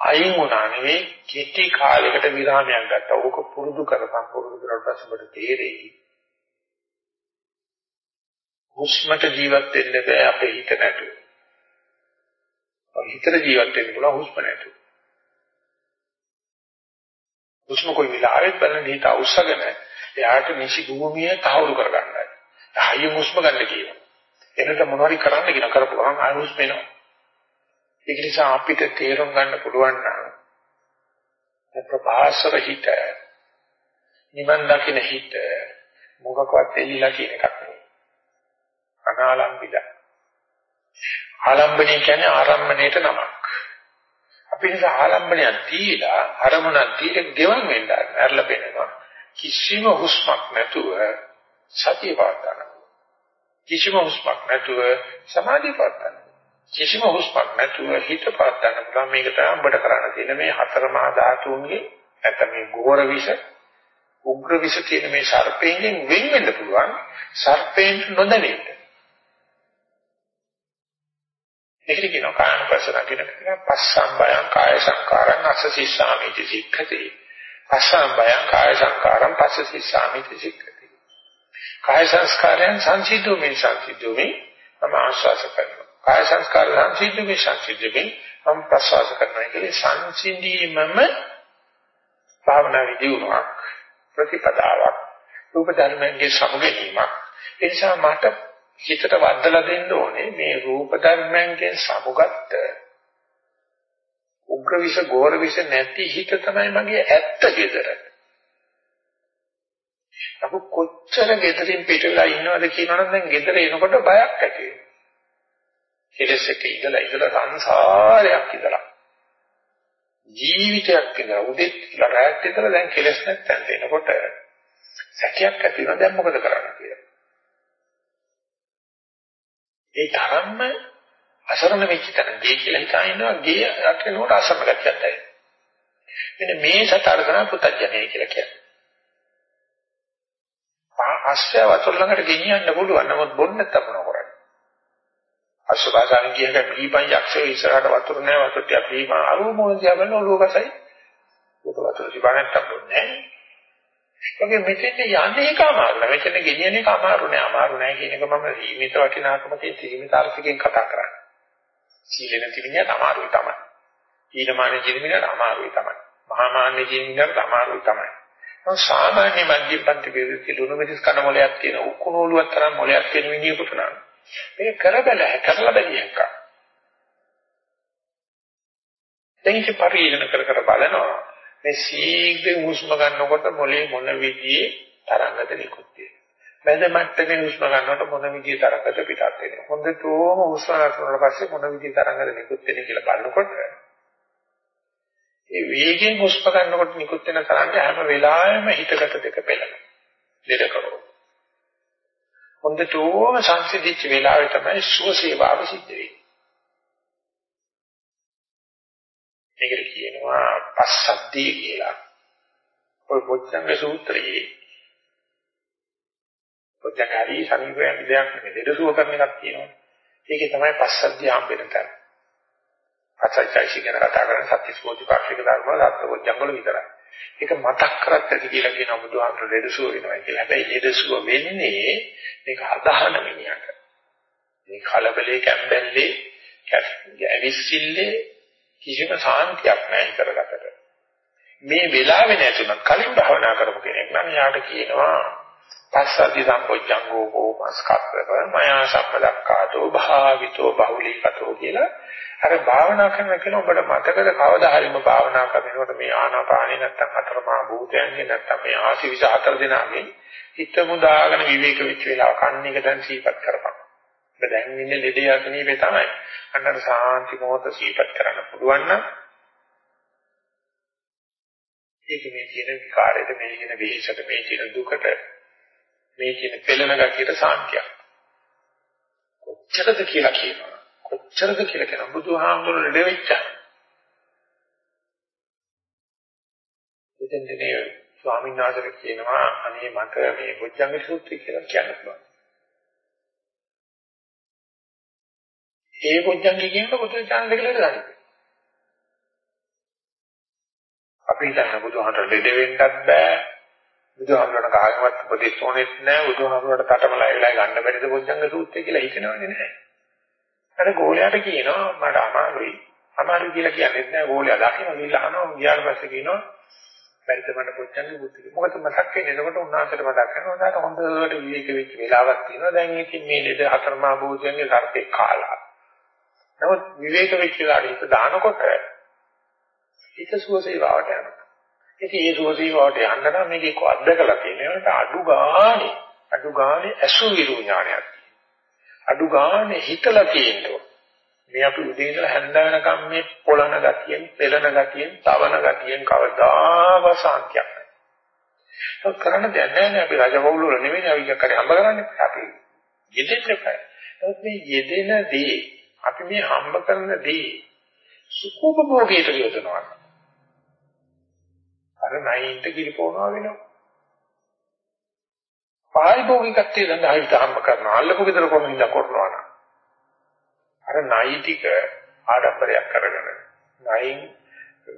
Speaker 1: අයින් වුණා නෙවෙයි කෙටි කාලයකට විරාමයක් ගත්තා. ඕක පුරුදු කරපන් පුරුදු කරලා පස්සේ ඔබට තේරෙයි. හුස්මට ජීවත් වෙන්න බෑ අපේ හිත නැතුව. හිතට ජීවත් වෙන්න පුළුවන් හුස්ම නැතුව. හුස්ම කොයි වෙලාවෙත් බලන හිත අවශ්‍යගෙන එයාට නිසි භූමිය තහවුරු කරගන්නයි. ආයෙ හුස්ම ගන්න කියනවා. එනට මොනවරි කරන්න කියන කරපුවාම ආයෙ හුස්ම එනවා. ඒක නිසා අපිට තේරුම් ගන්න පුළුවන් නම් ප්‍රභාසර හිත නිවන් දකින්න හිත මොකක්වත් එල්ලලා කියන එකක් නෙවෙයි. අනාලම්බිද. ආලම්බණය කියන්නේ ආරම්භණයට නමක්. අපි නිසා ආලම්බණයක් දීලා අරමුණක් දීලා ගෙවන් වෙන්න ඇරලා පෙන්නනවා. කිසිම හුස්මක් නැතුව සතිය පවත්වා කිසිම හුස්මක් නැතුව සමාධිය පවත්වා කිසිම හුස්මක් නැතුව හිත පවත්වා පුළුවන්. මේක තමයි ඔබට කරන්න තියෙන මේ හතර මහා ධාතුන්ගේ නැත්නම් මේ ගෝර විෂ උග්‍ර විෂ කියන මේ සර්පයෙන් වෙන් වෙන්න පුළුවන්. සර්පයෙන් නොදැනෙන්න. ඒකට කියනවා කායනුපස්සන කියන එක පස්සම් බයං කාය සංකාරං අස්සසිස්සාමිති සික්ඛති. පස්සම් බයං කාය සංකාරං පස්සසිස්සාමිති සික්ඛති. කාය සංස්කාරයන් සංසිද්ධුමින් සංසිද්ධුමින් මම ආශ්වාස කරනවා. කාය සංස්කාර සංසිද්ධුමින් සංසිද්ධුමින් මම ප්‍රශ්වාස කරනවා. ඒකේ සංසිඳීමම භාවනා විදියුණක් ප්‍රතිපදාවක් රූප ධර්මයන්ගේ සමුගැනීමක්. ඒ නිසා මට හිතට වද්දලා දෙන්න ඕනේ මේ රූප ධර්මයන්ගෙන් සමුගත්ත උග්‍ර විස ගෝර විස නැති හිත තමයි මගේ ඇත්ත gedara. අපු කොච්චර gederin පිටලා ඉන්නවද කියනවනම් දැන් gedara එනකොට බයක් ඇති වෙනවා. කෙලස් එක ඉඳලා ඉඳලා සංසාරයක් ඉඳලා ජීවිතයක් ඉඳලා උදෙත් ඉඳලා රැත් ඉඳලා දැන් කෙලස් නැත්තන් එනකොට සැකයක් ඇති වෙනවා දැන් මොකද කරන්න කියලා. ඒ තරම්ම අසරණ වෙච්ච තැන ගේ කියලා හිතා ඉන්නවා ගේ රටේනකොට අසරණ ගැටියක් දැනෙනවා. මෙන්න මේ සතර කරන පුතඥය කියලා කියන්නේ. ආශ්‍රය වතුර ළඟට ගෙනියන්න පුළුවන් නමුත් බොන්න නැත්තම් මොන කරන්නේ? අශ්වභාෂාවෙන් කියනක බීපන් යක්ෂය ඉස්සරහට වතුර නැහැ වතුර ටික බීපන් අරුම මොන දිහා බලන ඔළුව ගසයි. උත වතුර තිබා නැත්තම් බොන්නේ නැහැ. ඒකෙ මෙතෙන් යන්නේ එක අමාරු නෑ. මෙතන ගෙනියන එක අමාරු නෑ. අමාරු නෑ කියන එක මම සීමිත වටිනාකමකින් සීමිත අර්ථකින් කතා කරන්නේ. සීල නැති විදිහට අමාරුයි තමයි. ඊළමාන ජීවිතයට අමාරුයි තමයි. මහාමාන්‍ය ජීවිතයට අමාරුයි තමයි. ඔය සාමාන්‍ය මධ්‍යම පන්ති බෙදති ලුණු මිරිස් කන මොලයක් තියෙන උකුණෝලුවක් තරම් මොලයක් තියෙන විදිහකට නම් මේක කරබල කරලා බැලියක. දැන් ඉති පරිණන කර කර බලනවා මේ සීඝ්‍ර හුස්ම ගන්නකොට මොලේ මොන විදිහේ තරංගද නිකුත් වෙනවා. මැද මට්ටමේ හුස්ම ගන්නකොට මොන විදිහේ තරංගද පිටත් වෙනවා. හොඳටම හුස්ම ගන්නකොට පස්සේ මොන විදිහේ තරංගද නිකුත් වෙන්නේ කියලා බලනකොට ඒ වේගෙන් හුස්ම ගන්නකොට නිකුත් වෙන තරංග හැම වෙලාවෙම හිතකට දෙක පෙළෙනවා. දෙද කරෝ. හොඳටම සංසිද්ධිච්ච වෙලාවේ තමයි සුවසේවාව සිද්ධ වෙන්නේ. මේකට කියනවා පස්සද්ධිය කියලා. ඔය බොච්චංග සූත්‍රයේ බොච්චංගාරී සමීපයෙන් දෙයක් නෙමෙයි දෙදසුව කරන එකක් තියෙනවා. ඒකේ තමයි පස්සද්ධිය හම්බෙන තැන. පස්සද්ධිය ගැන කතා කරන සත්‍යස්පෝති පාක්ෂික ධර්ම දාත්ත බොච්චංගවල විතරයි. ඒක මතක් කරත් ඇති කියලා කියන බුදුහාමර දෙදසුව වෙනවා කියලා. හැබැයි දෙදසුව වෙන්නේ මේක අදහන මිනිහට. මේ කලබලේ කැම්බැල්ලේ ඇවිස්සිල්ලේ කිසිම සාන්තියක් නැහැ කරගතට. මේ වෙලාවේ නැතුණත් කලින් භවනා කරපු කෙනෙක් නම් යාට කියනවා පස්සද්ධි සම්පොච්චංගෝ කෝමස්කප්පව මයා සම්පදක්කාතෝ භාවිතෝ බහුලීකතෝ කියලා අර භාවනා කරන කෙනා ඔබට මතකද කවදා හරිම භාවනා කරනකොට මේ ආනාපානෙ නැත්තම් අතරමා භූතයන්ගේ නැත්තම් මේ ආශිවිස හතර දෙනාගේ හිත මුදාගෙන විවේක වෙච්ච වෙලාව කන්න එක දැන් සීපත් කරපන්. ඔබ දැන් ඉන්නේ ලෙඩ යසනීපේ තමයි. අන්නර සාන්ති මොහොත සීපත් කරන්න පුළුවන් නම් ඒක මේ කියන විකාරයට මේ කියන වෙහෙසට මේ කියන දුකට මේ කියන පෙළෙන ගතියට සාන්තියක්. කොච්චරද කියලා කියනවා. කොච්චරද කියලා කියන බුදුහාමුදුරුවෝ දෙවිච්චා. එතෙන්දී ස්වාමීන් වහන්සේ කියනවා අනේ මට මේ බොජ්ජංග සූත්‍රය කියලා කියන්න පුළුවන්. ඒ බොජ්ජංගය කියනකොට බුදු දාන දෙකලට ගන්න. අපි හිතන්න බුදුහාමර ලෙඩ වෙන්නත් බෑ. බුදුහාමරට කාගෙවත් උපදෙස් ඕනෙත් නෑ. බුදුහාමරට තටමලා වෙලා ගන්න බැරිද බොජ්ජංග සූත්‍රය කියලා හිතනවනේ නෑ. අර ගෝලයාට කියනවා මට අමාරුයි. අමාරුයි කියලා කියන්නේ නෑ ගෝලයා දකින්න ගිහලා අහනවා ගියාට පස්සේ කියනවා බැරිද මට බොජ්ජංග බුද්ධි. මොකද මතක් වෙන්නේ එතකොට උන්වහන්සේට මතක් වෙනවා උනාට හොඳට විවේක වෙච්ච වෙලාවක් තියෙනවා. දැන් ඉතින් මේ ලෙඩ හතරමා භෝජනයේ සර්පේ කාලා. නමුත් විවේක වෙච්ච වෙලාවට හිත දානකොට හිත සුවසේවාවට යනවා. ඉතින් ඒ සුවසේවාවට යන්න නම් මේක එක්ක අත්දකලා තියෙනවා. අඩු ගානේ අඩු ගානේ අසු විරු ඥානයක්. අඩු ගානේ හිතලා තියෙනවා. මේ අපි උදේ ඉඳලා හැන්ද වෙනකම් මේ පොළන ගතියෙන්, පෙළන ගතියෙන්, තවන ගතියෙන් කවදාව සාන්තියක් නැහැ. ඒක කරන්න දෙයක් නැහැ අපි රජවවුල වල නෙමෙයි අපි කරේ හම්බ කරන්නේ අපි යෙදෙන්න එපා. මේ යෙදෙන දේ අපි මේ හම්බ කරන දේ සුඛෝපභෝගයට යොදනවා. අර නයින්ට කිරිපෝනවා වෙනවා. පාරිභෝගිකත්වයේ සඳහා හිත හම්බ කරනවා. අල්ලපු විතර කොහොමද කරනවා නම්. අර නයි ටික ආඩම්බරයක් කරගෙන නයින්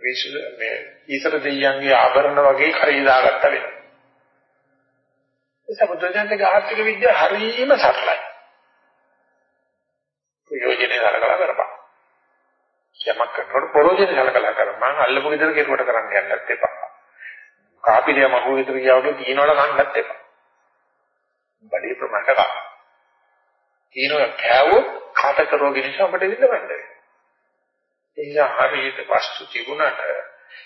Speaker 1: විශ්ව මේ ඊතර දෙයියන්ගේ ආභරණ වගේ කරේ දාගත්ත වෙනවා. ඒ සමුද්‍රජන්ගේ ආර්ථික විද්‍යාව හරියම සරලයි. ප්‍රයෝජනේ සලකලා කරපන්. යමක් කරනකොට ප්‍රයෝජනේ සලකලා කරපන්. මං අල්ලපු විතර කෙරුවට කරන්න යන්නත් එපා. කාපිරිය මහු විතර ගියා වගේ තියනවල කන්නත් එපා. බඩේ ප්‍රමාණයට කා. තියනවා කෑවොත් කාටක රෝග නිසා අපිට විඳ වෙන්නේ. ඒ නිසා හරියට වස්තු තිබුණාට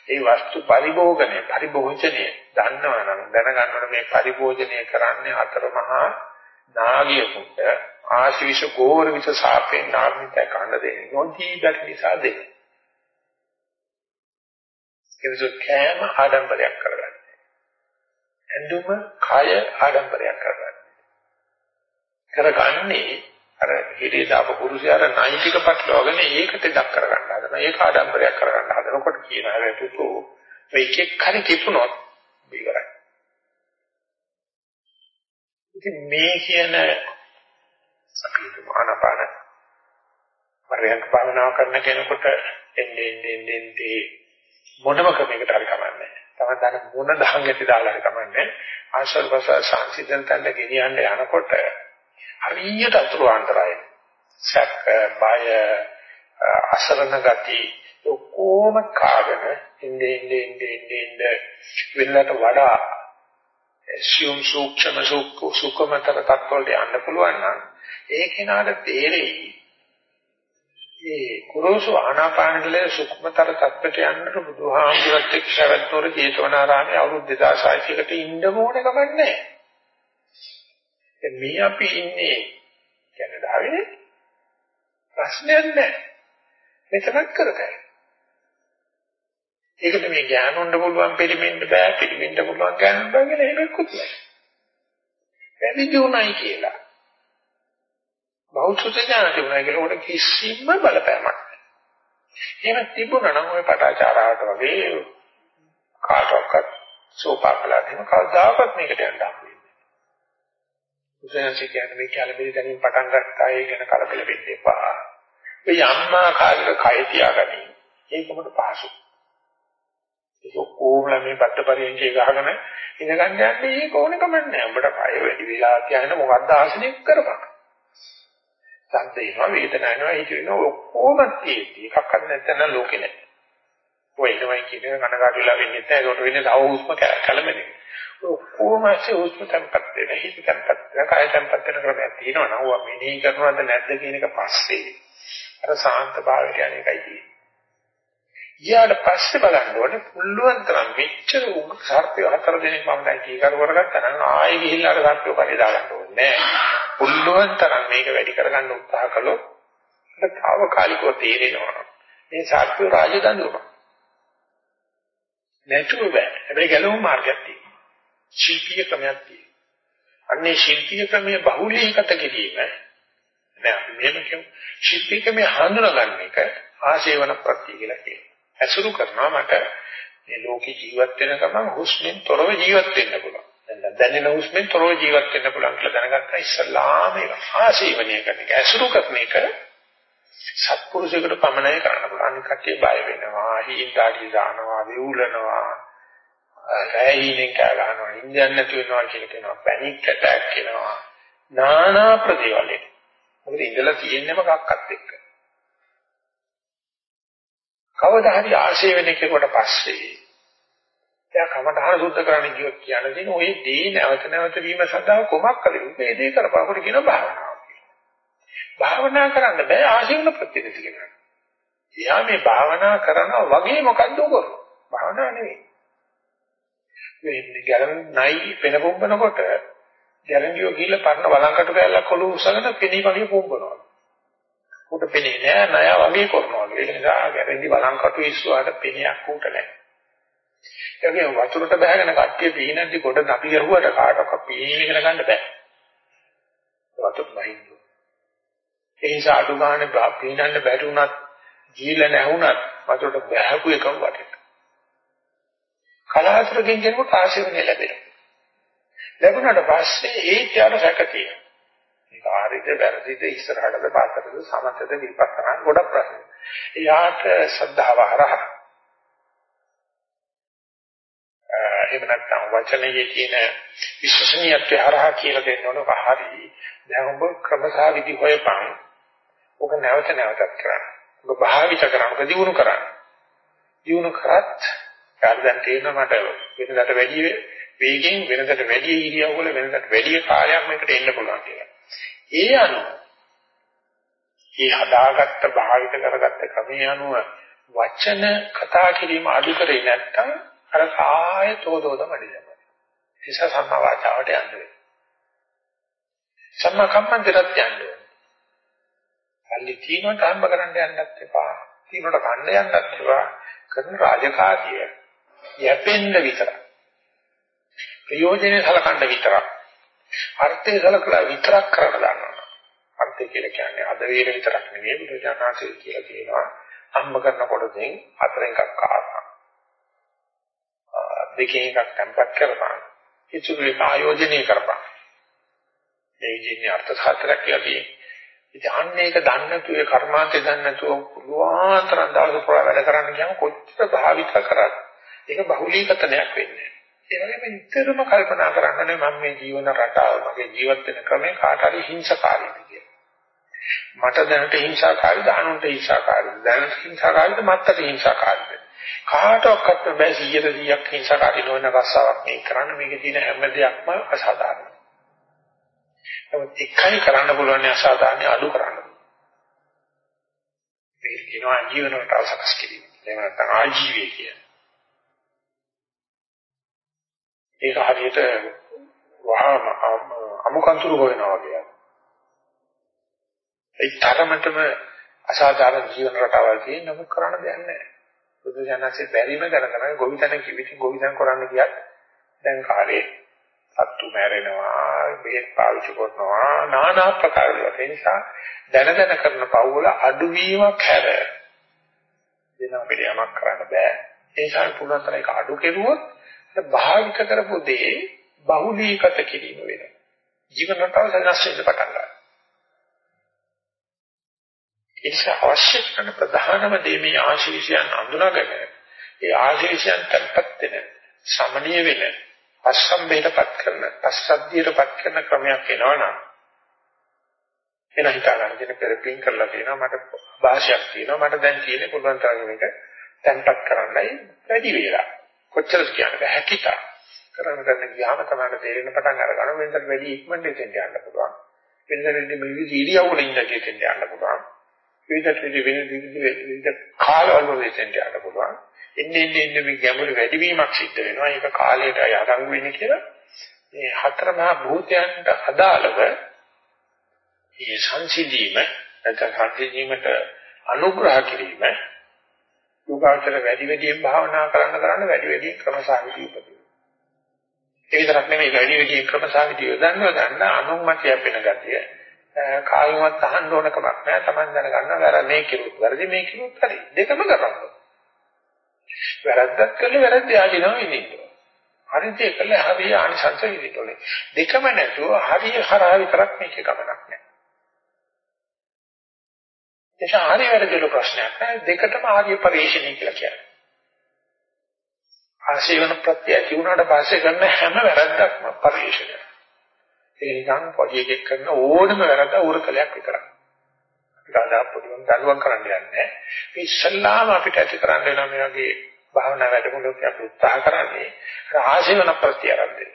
Speaker 1: ඒ වස්තු පරිභෝගණය පරිභෝජනය දන්නවනම් දැනගන්නකොට මේ පරිභෝජනය කරන්නේ අතරමහා නාගියෙකුට ආශීෂ ගෝර විස සාපෙන් නාගිත කන්න දෙන්නේ නොදී බැරි නිසා දෙන්නේ. ඒකසො කෑම ආඩම්බරයක් කරගන්න. ඇඳුම කය ආඩම්බරයක් කරගන්න. කරගන්නේ අර හිතේ දාපු පුරුෂයාට නෛතික පැටලවගෙන ඒකට දක් කරගන්න හදනවා. ඒක ආඩම්බරයක් කරගන්න හදනකොට කියන හැටුතු මේකෙක් හරි කිපුණොත් ඉවරයි. ඉතින් මේ කියන අපි ආනපාන පරියන්ක භාවනාව කරන කෙනෙකුට එන්නේ එන්නේ එන්නේ මොනම ක්‍රමයකට හරි කමන්නේ. තමයි දැන් මොන දහංගටි දාලා හරි කමන්නේ. ආශ්‍රව ප්‍රසාර සංසිඳන තැන්න ගෙනියන්න යනකොට හරියට අතුරු අන්තරයි. සැක, බය, අසරණ ගති ඔක්කොම කාගෙන ඉන්නේ ඉන්නේ ඉන්නේ ඉන්නේ වෙනකට වඩා සියුම් සූක්ෂම සුඛමතර තත්ත්වවලට යන්න පුළුවන් නම් ඒ කෙනාට තේරෙයි ඒ කුරුසු ආනාපානගලේ සුඛමතර තත්ත්වයට යන්නට බුදුහාමුදුරත් එක්ක ශරත්නෝර ජේතවනාරාමයේ අවුරුදු 2600කට ඉන්න ඕනේ කමක් නැහැ. මේ අපි ඉන්නේ කැනඩාවේ ප්‍රශ්නයක් නැහැ. මෙතනක් කරකයි. ඒකට මේ ඥානොන්න පුළුවන් පිළිමින්න බෑ පිළිමින්න පුළුවන් ඥාන බෑ කියලා එහෙමකුත් නැහැ. වැඩි උනායි කියලා. බෞද්ධ ඥාන තිබුණා කියලා උඩ කිසිම බලපෑමක් නැහැ. එහෙම තිබුණා නම් ওই පටාචාරාවට වගේ කාටවත් සෝපාකලාදීම කවදාකවත් මේකට යන්න හම්බෙන්නේ බුදුන්සේ කියන්නේ මේ කලබල දැනීම පටන් ගත්තා ඒ ගැන කලබල වෙන්න එපා. මේ යම්මා කාලයක කය තියාගනි. ඒකමද පහසු. ඒක කොහොමද මේ බද්දපරියන්කේ ගහගෙන ඉඳගන්න යන්නේ ඒක ඕනේ කමක් නැහැ. උඹට කය වැඩි වෙලා කියන මොකද්ද ආසනෙ කරපන්. සද්ද එනවා වේදනාව එනවා හිත වෙනවා ඔක්කොම තියෙද්දි එකක් අද නැත්නම් ලෝකේ නැහැ. ඔය එනවයි කියන කනගාටු වෙලා වෙන්නේ නැහැ. ඒකට වෙන්නේ තව හුස්ම කැළමෙන්නේ. ඔක්කොම ඇසේ හුස්ම tempat වෙන හිත tempat වෙන කය tempat වෙන ක්‍රමයක් තියෙනවා නෝ මෙනෙහි කරනවද නැද්ද කියන එක පස්සේ අර සාන්ත භාවයට යන එකයි තියෙන්නේ. ඊට පස්සේ බලන්න ඕනේ පුළුවන් තරම් මෙච්චර උග සර්පය හතර දෙනෙක් මම දැන් කීකර කරගත්තා නම් ආයෙ ගිහිල්ලා අර සර්පය පරිදි දාගන්න ඕනේ නෑ. පුළුවන් තරම් මේක වැඩි කරගන්න උත්සාහ කළොත් ඒක తాවකාලිකව තේරෙනවා. මේ සත්‍ය රාජදඬුවම. නැතුව බෑ. හැබැයි ගැලවුම් මාර්ගයක් තියෙනවා. ශිල්පීය ක්‍රමයක් තියෙනවා. අන්නේ ශිල්පීය ක්‍රමයේ බහුලීගත කිරීම නෑ අපි මෙහෙම කියමු. ශිල්පීය ක්‍රමයේ හඳුනාගන්න එක ආශේවන ප්‍රත්‍ය කියලා කියනවා. ඇසුරු කරනවා මට මේ ලෝකේ ජීවත් වෙන ගමන් හුස්මෙන් තොරව ජීවත් වෙන්න පුළුවන්. දැන් දැනෙන හුස්මෙන් තොරව ජීවත් වෙන්න පුළුවන් කියලා දැනගත්තා ඉස්සල්ලාම ඒක ආශේවනය කරන එක ඇසුරු කරන එක සත්පුරුෂයෙකුට පමණයි කරන්න පුළුවන්. අනිත් කට්ටිය බය වෙනවා, හීන්දාඩි දානවා, වෙවුලනවා, රැයිනේ කෑ ගන්නවා, ඉන්දියන් නැතු වෙනවා කියලා කියනවා, පැනික් ඇටැක් එනවා. නානා ප්‍රදේවල. මොකද ඉඳලා තියෙන්නම කක්කත් එක්ක. කවදා හරි ආශය වෙන කෙනෙකුට පස්සේ එයා කමඨහන සුද්ධ කරන්න කියොත් කියන දේ ඔය දේ නැවත නැවත වීම සඳහා කොමක් කළ යුතුද? ඒ දේ කරපුවාට කියන භාවනාව. භාවනා කරන්න බෑ ආශිවන ප්‍රතිපදිත කියනවා. එයා මේ භාවනා කරනවා වගේ මොකද්ද කරන්නේ? භාවනා නෙවෙයි. මේ ගැරන් නයි පෙන පොම්බනකොට ගැරන්ඩියෝ ගිහිල්ලා පරණ වළංකටු කැල්ලක් කොළු උසගෙන පෙනී වගේ පොම්බනවා. උට පෙනේ නෑ නය වගේ කරනවා. ඒ නිසා ගැරන්ඩි වළංකටු ඉස්සුවාට පෙනයක් උට නෑ. ඒකේ වතුරට බහගෙන කට්ටිය පීනද්දි කොට අපි ගහුවට කාටවත් පීන ඉගෙන ගන්න බෑ. වතුර බහින්න. ඒ නිසා අඩු ගන්න පීනන්න බැරි වුණත් ජීල නැහුණත් වතුරට බහපු එකම වටේ. කලාතුරකින් කෙනෙකුට ආශිර්වාද ලැබෙනවා. ලැබුණාට පස්සේ ඒ ත්‍යාර සැක තියෙනවා. මේක හරිද වැරදිද ඉස්සරහටද පස්සටද සමතද විපස්සනා ගොඩක් ප්‍රශ්න. එයාට ශ්‍රද්ධාව හරහා එහෙම නැත්නම් වචනයේ තියෙන විශ්වසනීයත්වය හරහා කියලා දෙන්න ඕන පහරි. දැන් ඔබ ක්‍රමසහ විදි හොයපන්. ඔබ නැවත නැවතත් කරන්න. ඔබ භාවිත කරන්න, ඔබ දිනු කරන්න. දිනු කරත් යාර දැන් තේරෙනවා මට වෙනදාට වැඩි වේගෙන් වෙනදාට වැඩි ඉරියව්වල වෙනදාට වැඩි කාලයක් මේකට එන්න පුළුවන් කියලා. ඒ අනුව මේ හදාගත්ත භාවිත කරගත්ත ක්‍රමයේ අනුව වචන කතා කිරීම අඩු කරේ නැත්නම් අර කාය තෝදෝද මඩියම. ඒස සම්මා වාචාවට යන්න වෙනවා. සම්මා කම්මන්තයට යන්න වෙනවා. කල්ලි තීනොට හම්බ කරන්න යන්නත් එපා. තීනොට කන්න යන්නත් එපා. කරන රාජකාරිය යැපෙන්න විතරයි. ප්‍රයෝජනේ සලකන්න විතරක්. අර්ථය සලකලා විතරක් කරන්න ගන්නවා. අර්ථය කියලා කියන්නේ අද වේල විතරක් නෙවෙයි බුදුජානනාථය කියලා කියනවා. හම්බ කරනකොටදී හතරෙන් එකක් කාරණා. දෙකෙන් එකක් tempat කරපන්. ඉතුරු එක ආයෝජනය කරපන්. ඒ කියන්නේ අර්ථ සාත්‍රයක් කියලා තියෙන්නේ. ඉතින් අන්න ඒක දන්නේ නැතුව ඒ කර්මාන්තය දන්නේ නැතුව පුළුවන් තරම් දවස් පුරා වැඩ කරන්න ගියාම කොච්චර භාවිත කරත් ඒක බහුලීකතනයක් වෙන්නේ. ඒ වගේම නිතරම කල්පනා කරන්නේ මම මේ ජීවන රටාව මගේ ජීවත් වෙන ක්‍රමය කාට හරි හිංසකාරීද කියලා. මට දැනට හිංසාකාරීද අනුන්ට හිංසාකාරීද දැනට හිංසාකාරීද මත්තට හිංසාකාරීද කාටවත් බෑ 100ට 100ක් හිංසාකාරී නොවන රස්සාවක් මේ කරන්න මේකේ තියෙන හැම දෙයක්ම අසාධාරණයි. නමුත් එකයි කරන්න පුළුවන් අසාධාරණ අඩු කරන්න. මේ කියනවා ජීවන රටාව සකස් කිරීම. එහෙම නැත්නම් ආජීවය කියන්නේ. ඒක හරියට වහාම අමුකන්තුරු හොයනවා වගේ. ඒ තරමටම අසාධාරණ ජීවන රටාවල් තියෙන නමුත් කරන්න දෙයක් නැහැ. බුදු දනසේ බැරිම කරගෙන ගොවිතැන කිවිති ගොවිතැන කරන්න කියත් දැන් කාලේ සත්තු මැරෙනවා බෙහෙත් පාවිච්චි කරනවා নানা ආකාර දේවල් ඒ නිසා දැන දැන කරන පවුල අඩුවීමක් හැර වෙන අපිට යමක් කරන්න බෑ ඒ නිසා පුළුවන් තරම් ඒක අඩු කෙරුවොත් භාවිත කරපු දේ බහුලීගත කිරීම වෙනවා. ජීවන රටාව සකස් වෙන්න පටන් ගන්නවා. ඒක අවශ්‍ය කරන ප්‍රධානම දේ මේ ආශීර්ෂයන් අඳුනගෙන ඒ ආශීර්ෂයන් තත්පත් වෙන සමනීය වෙන අසම්බේධපත් කරන අසද්ධියටපත් කරන ක්‍රමයක් එනවනම් එන හිතා ගන්න දෙන පෙරපින් කරලා තියෙනවා මට භාෂයක් තියෙනවා මට දැන් කියන්නේ පුළුවන් තරම් මේක තැන්පත් කරන්නයි වැඩි වේලා. කොච්චරද කියන්නේ හැකිතා කරන කරන ගියාම තමයි තේරෙන පටන් අරගන්න වෙනතට වැඩි ඉක්මනට එතෙන් යන්න පුළුවන්. වෙනතට මේ විදිහට ඉරියව්වල ඉඳලා එතෙන් යන්න පුළුවන්. විවිධ විවිධ විවිධ කාලවල වෙසෙන්ට යන්න පුළුවන්. එන්නේ එන්නේ මේ ගැඹුරු වැඩිවීමක් සිද්ධ වෙනවා. ඒක කාලයට යටංගු වෙන්නේ කියලා. මේ හතර මහා භූතයන්ට අදාළව මේ සංසිඳීම නැත්නම් සංසිඳීමට අනුග්‍රහ කිරීම යෝගාචර වැඩි වැඩියෙන් භාවනා කරන්න කරන්න වැඩි වැඩියෙන් ක්‍රමසාවිතී උපදිනවා. ඒ විතරක් නෙමෙයි වැඩි වැඩියෙන් ක්‍රමසාවිතී යොදන්න ගන්න අනුමතිය වෙන ගතිය කායිමත් අහන්න ඕන කමක් නැහැ. Taman දැනගන්න වැර මේ කිරුත් වැරදි මේ කිරුත් හරි. දෙකම කරන්න. වැරද්දක් කළේ වැරද්ද ආදිනවා ඉන්නේ. හරිද කළේ හරිය ආනිසංස විදිහටනේ. දෙකම නැතුව හරිය හරහා විතරක් මේකේ ගමනක් නැහැ. ඒක හරිය වැරදිල ප්‍රශ්නයක් නෑ. දෙකටම ආර්ය පරිශ්‍රණය කියලා කියන්නේ. ආශීවන ප්‍රත්‍ය ඇති වුණාට පස්සේ කරන හැම වැරද්දක්ම පරිශ්‍රණයක්. ඒ නිකන් පොඩි එකෙක් කරන ඕනම වැරද්ද උරකලයක් විතරයි. අපිට අදාළ පොදුම දඬුවම් කරන්න යන්නේ. මේ ඉස්සල්ලාම අපිට ඇති කරන්න වෙන මේ වගේ භාවනා වැඩමුළුවක් අපි උත්සාහ කරන්නේ ආශීවන ප්‍රත්‍යරන්දේ.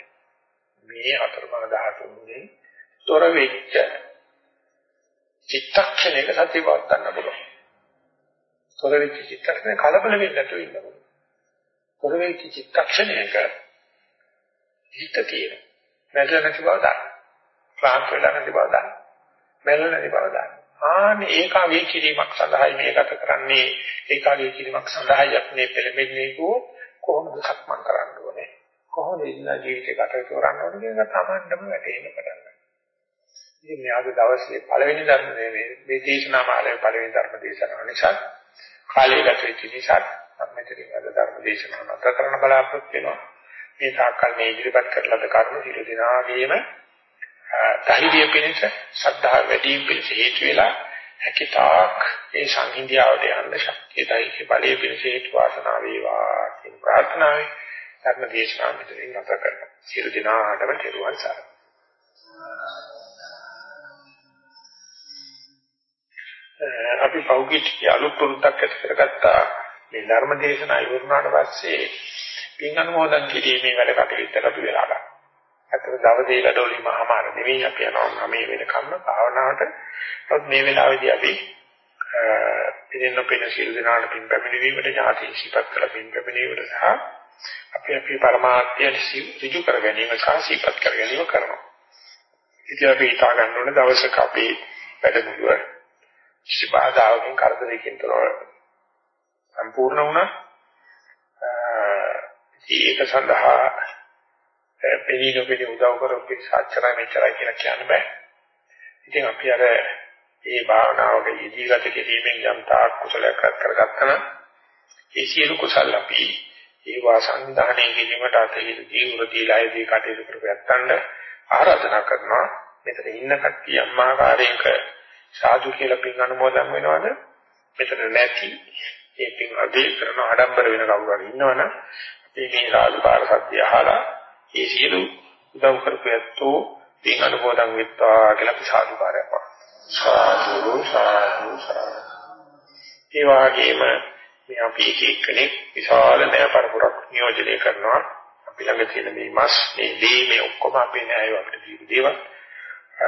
Speaker 1: මේ අතරමඟ ධාතුන්ගෙන් තොර වෙච්ච චිත්තක්ෂණයක සතිය පවත්වන්න පුළුවන්. තොර වෙච්ච චිත්තක්ෂණය කලබල වෙන්නේ නැතුව ඉන්න පුළුවන්. තොර වෙච්ච චිත්තක්ෂණයක හිත තියෙන. නැදලා නැති බව දන්න. ක්ලාන්ත වෙලා නැති බව දන්න. මැරෙලා නැති බව දන්න. ආනේ ඒකාගේ කිරීමක් සඳහායි මේකට කරන්නේ ඒකාගේ කිරීමක් සඳහායි අපි පෙළඹෙන්නේ කොහොමද සක්මන් කරන්න ඕනේ කොහොමද ඉන්න ජීවිතේ කටයුතු කරන්න ඕනේ කියන එක තමන්ටම වැටහෙන්න පටන් ගන්නවා. ඉතින් මේ අද දවසේ පළවෙනි ධර්ම මේ මේ දේශනා මාලාවේ පළවෙනි ධර්ම දේශනාව නිසා කාලය ගත වෙච්ච නිසා මෙතනින් අද ධර්ම දේශනාව නතර කරන්න බලාපොරොත්තු වෙනවා. මේ සාකල් මේ ඉදිරිපත් කරලද කරුණු සිළු දිනාගේම ධෛර්යය පිණිස ශ්‍රද්ධාව වැඩි වීම පිණිස හේතු වෙලා හැකිතාක් ඒ සංහිඳියාවට යන්න ශක්තිය ධෛර්ය බලයේ පිණිස හේතු වාසනා වේවා කියන ප්‍රාර්ථනාවයි ධර්ම දේශනාව මෙතනින් නැවත කරනවා. සියලු දෙනාටම කෙරුවන් සරණයි. අපි පෞද්ගලික අලුත් පුරුද්දක් ඇති කරගත්තා මේ ධර්ම දේශනා ඉවරනාට පස්සේ පින් අනුමෝදන් කිරීමේ වැඩ කටයුත්තට අපි වෙලා ගන්නවා. අතන දවසේ වැඩවලින් මහමාර නෙවෙයි අපි යනවා මේ වෙනකම්ම භාවනාවට. නමුත් මේ වෙලාවේදී අපි පිළිෙන්න පින සිල් දනාට පින් පැමිණීමට ඥාති සිපත් කළ පින් පැමිණීමට සහ අපි අපේ පරමාර්ථය ඍජු කර ගැනීම සහ සිපත් කර ගැනීම කරනවා. ඉතින් අපි හිතා ගන්න ඕනේ දවසක අපේ වැඩමුළුව කිසි බාධාවකින් කරදරයකින් තොරව සම්පූර්ණ වුණා. ඒක සඳහා පෙනී නොපෙනී උදව් කරපු සාච්චරයි මෙච්චරයි කියලා කියන්න බෑ. ඉතින් අපි අර මේ භාවනාවක යෙදී ගත කිරීමෙන් යම් තාක් කුසලයක් කරගත්තා නම් ඒ සියලු කුසල අපි ඒවා සංවිධානය කිරීමට අතහිර ජීවර දීලායේදී කටයුතු කරපැත්තන්ට ආරාධනා කරනවා. මෙතන ඉන්න කට්ටිය අම්මාකාරයක සාදු කියලා පින් අනුමෝදන් වෙනවද? මෙතන නැති ඒ පින් අධේ කරන ආඩම්බර වෙන කවුරු හරි ඉන්නවනම් අපි මේ සාදු පාර සත්‍ය අහලා ඒ සියලු උදව් කරපැත්තෝ පින් අනුමෝදන් වෙත්වා කියලා අපි සාදු පාරයක් වහනවා. සාදු සාදු සාදු. ඒ වගේම මේ අපි එක එක්කෙනෙක් විශාල නෑ පරපුරක් නියෝජනය කරනවා. අපි ළඟ තියෙන මේ මස්, මේ දී මේ ඔක්කොම අපේ නෑයෝ අපිට දීපු දේවල්.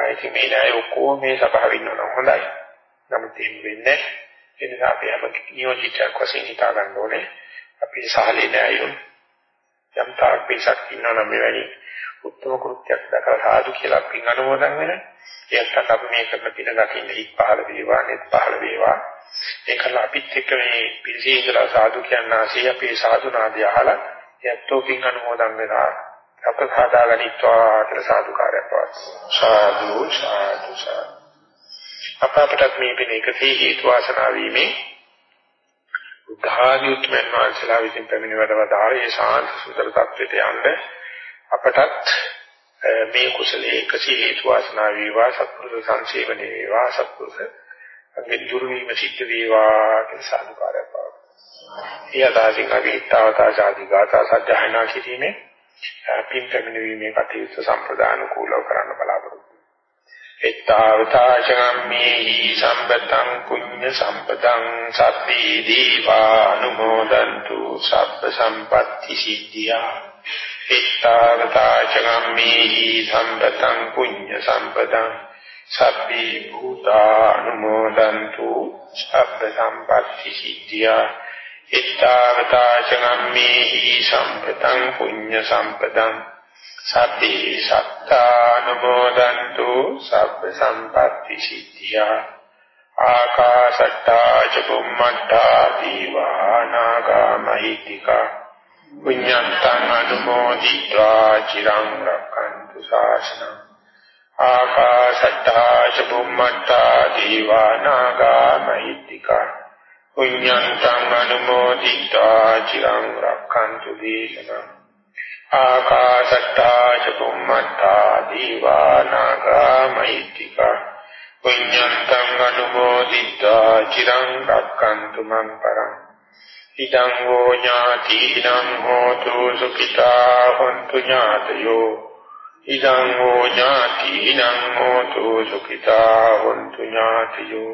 Speaker 1: ඉතින් මේ නෑ ඔක්කොම මේ සභාවේ ඉන්නවනම් හොඳයි. නමුත් එහෙම වෙන්නේ ඒ නිසා අපි හැම නියෝජිතයක් වශයෙන් හිතා ගන්න ඕනේ. අපි සහලේ නෑයෝ යම් තාක් පිටසක් ඉන්නවනම් මෙවැනි උත්තම කෘත්‍යයක් දක්වලා සාදු කියලා පින් අනුමෝදන් වෙන. ඒකට අපි මේ කරන පින දකින්න හිත් පහළ වේවා, නෙත් පහළ වේවා. ඒකල අපිත් එක්ක මේ පිළිසී ඉඳලා සාදු කියන ආසිය අපේ සාදු නාදය අහලා යැත්තෝ පින් අනුමෝදන් වෙනවා. අප සාදා ගනිත්වා කියලා සාදුකාරයක් පවත්වනවා. සාදු සාදු සාදු. අප අපට මේ පින එකසේ හේතු වාසනා වීමෙන් උද්ධාදී උත්මයන් වහන්සේලා විසින් පැමිණ වැඩවදාළ ඒ ශාන්ත සුතර tattwete යන්න අපටත් මේ කුසලයේ එකසේ හේතු වාසනා වේවා සත්පුරුෂ සංසේවනේ වේවා සත්පුරුෂ අගේ දුරු වීම සිද්ධ වේවා කියලා සාදුකාරයක් පවත්වනවා. ඒ අදාසින් අපි ඊතාවතා ගාථා සජ්ජායනා කිරීමේ පින් පැමිණීමේ කටයුතු සම්ප්‍රදාන කූලව කරන්න බලාපොරොත්තු එත්තාවතාචගම්මේහි සම්පතං කුඤ්ඤ සම්පතං සබ්බේ දීවානුමෝදන්තු සබ්බ සම්පatti සිද්ධියා. එත්තාවතාචගම්මේහි සම්පතං කුඤ්ඤ සම්පතං සබ්බේ භූතානුමෝදන්තු සබ්බ සම්පatti සිද්ධියා. එත්තාවතාචගම්මේහි සම්පතං කුඤ්ඤ සම්පතං සබ්බේ සත්තානුමෝදන්තු සබ්බ සම්පatti සිද්ධියා ආකාශට්ටා ච බුම්මට්ටා දීවානාගා මහිත්‍තිකා පුඤ්ඤන්තං අනුමෝදිत्वा චිරං රක්ඛන්තු ශාසනං ආකාශට්ටා ච බුම්මට්ටා දීවානාගා මහිත්‍තිකා පුඤ්ඤන්තං අනුමෝදිතා චිරං රක්ඛන්තු දේශනං ආකාශට්ටා ච බුම්මට්ටා දීවා නාග මහිත්‍තික පුඤ්ඤන්තං අනුමෝදිතා චිරං රක්ඛන්තු මං පරං ඉදං හෝ ඥාතිනම් හෝතු සුඛිතා හොන්තු ඥාතයෝ ඉදං හෝ ඥාතිනම් හෝතු සුඛිතා හොන්තු ඥාතයෝ